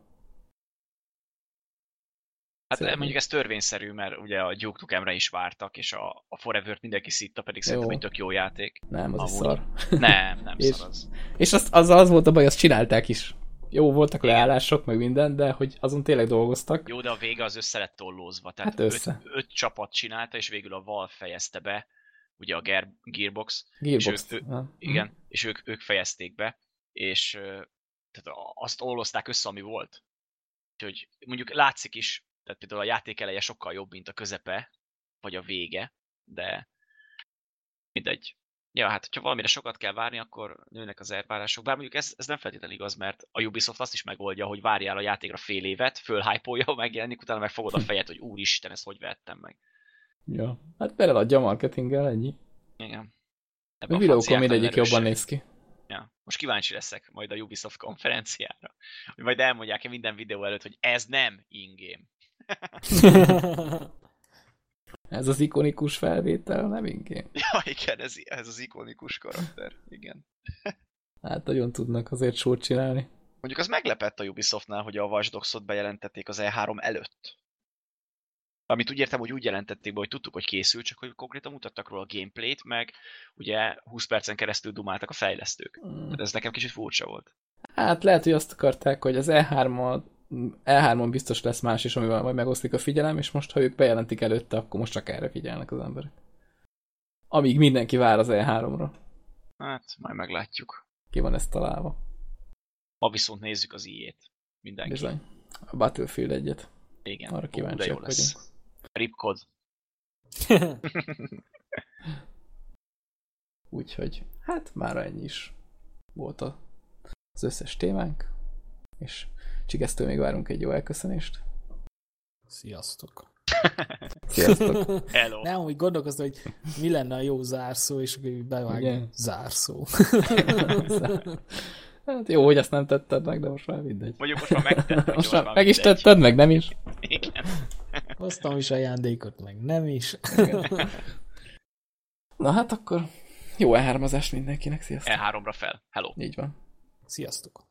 Hát Szeretném. mondjuk ez törvényszerű, mert ugye a Duke Nukem-re is vártak, és a, a Forever-t mindenki szitta, pedig szerintem Jó. egy tök jó játék. Nem, az is Amúgy. szar. Nem, nem És- szar az. És az, azzal az volt a baj, azt csinálták is. Jó, voltak Igen. leállások, meg minden, de hogy azon tényleg dolgoztak. Jó, de a vége az össze lett tollózva. Tehát Hát össze. Öt, öt, csapat csinálta, és végül a Valve fejezte be, ugye a Gear, Gearbox, Gearbox. És ő- Ja. igen, és ők, ők fejezték be, és tehát azt ollozták össze, ami volt. Úgyhogy mondjuk látszik is, tehát például a játék eleje sokkal jobb, mint a közepe, vagy a vége, de mindegy. Ja, hát hogyha valamire sokat kell várni, akkor nőnek az elvárások. Bár mondjuk ez, ez nem feltétlenül igaz, mert a Ubisoft azt is megoldja, hogy várjál a játékra fél évet, fölhypolja, megjelenik, utána meg fogod a fejed, hogy úristen, ezt hogy vettem meg. ja. Hát beleadja a marketinggel, ennyi. Igen. A Ebben videókon franciák mindegyik jobban néz ki. Ja. Most kíváncsi leszek majd a Ubisoft konferenciára, hogy majd elmondják-e minden videó előtt, hogy ez nem in-game. Ez az ikonikus felvétel, nem ingén. Ja, igen, ez, ez az ikonikus karakter. Igen. Hát nagyon tudnak azért sót csinálni. Mondjuk az meglepett a Ubisoftnál, hogy a Watch Dogs-ot bejelentették az E3 előtt. Amit úgy értem, hogy úgy jelentették be, hogy tudtuk, hogy készül, csak hogy konkrétan mutattak róla a gameplayt, meg ugye 20 percen keresztül dumáltak a fejlesztők. Mm. Tehát ez nekem kicsit furcsa volt. Hát lehet, hogy azt akarták, hogy az E3-on E3-on biztos lesz más is, amivel majd megoszlik a figyelem, és most, ha ők bejelentik előtte, akkor most csak erre figyelnek az emberek. Amíg mindenki vár az E3-ra. Hát, majd meglátjuk. Ki van ezt találva? Ma viszont nézzük az i-ét. Mindenki. Bizony. A Battlefield egyet. Igen. Arra kíváncsiak lesz. vagyunk. Ripkod. Úgyhogy, hát már ennyi is volt a, az összes témánk, és Csigesztől még várunk egy jó elköszönést. Sziasztok. Sziasztok. Hello. Nem, úgy gondolkoztam, hogy mi lenne a jó zárszó, és akkor így bevág Igen. zárszó. Hát jó, hogy ezt nem tetted meg, de most már mindegy. Mondjuk most már megtettem. Most már meg is tetted, meg nem is. Igen. Hoztam is ajándékot, meg nem is. Na hát akkor jó elhármazást mindenkinek, sziasztok. E3-ra fel. Hello. Így van. Sziasztok!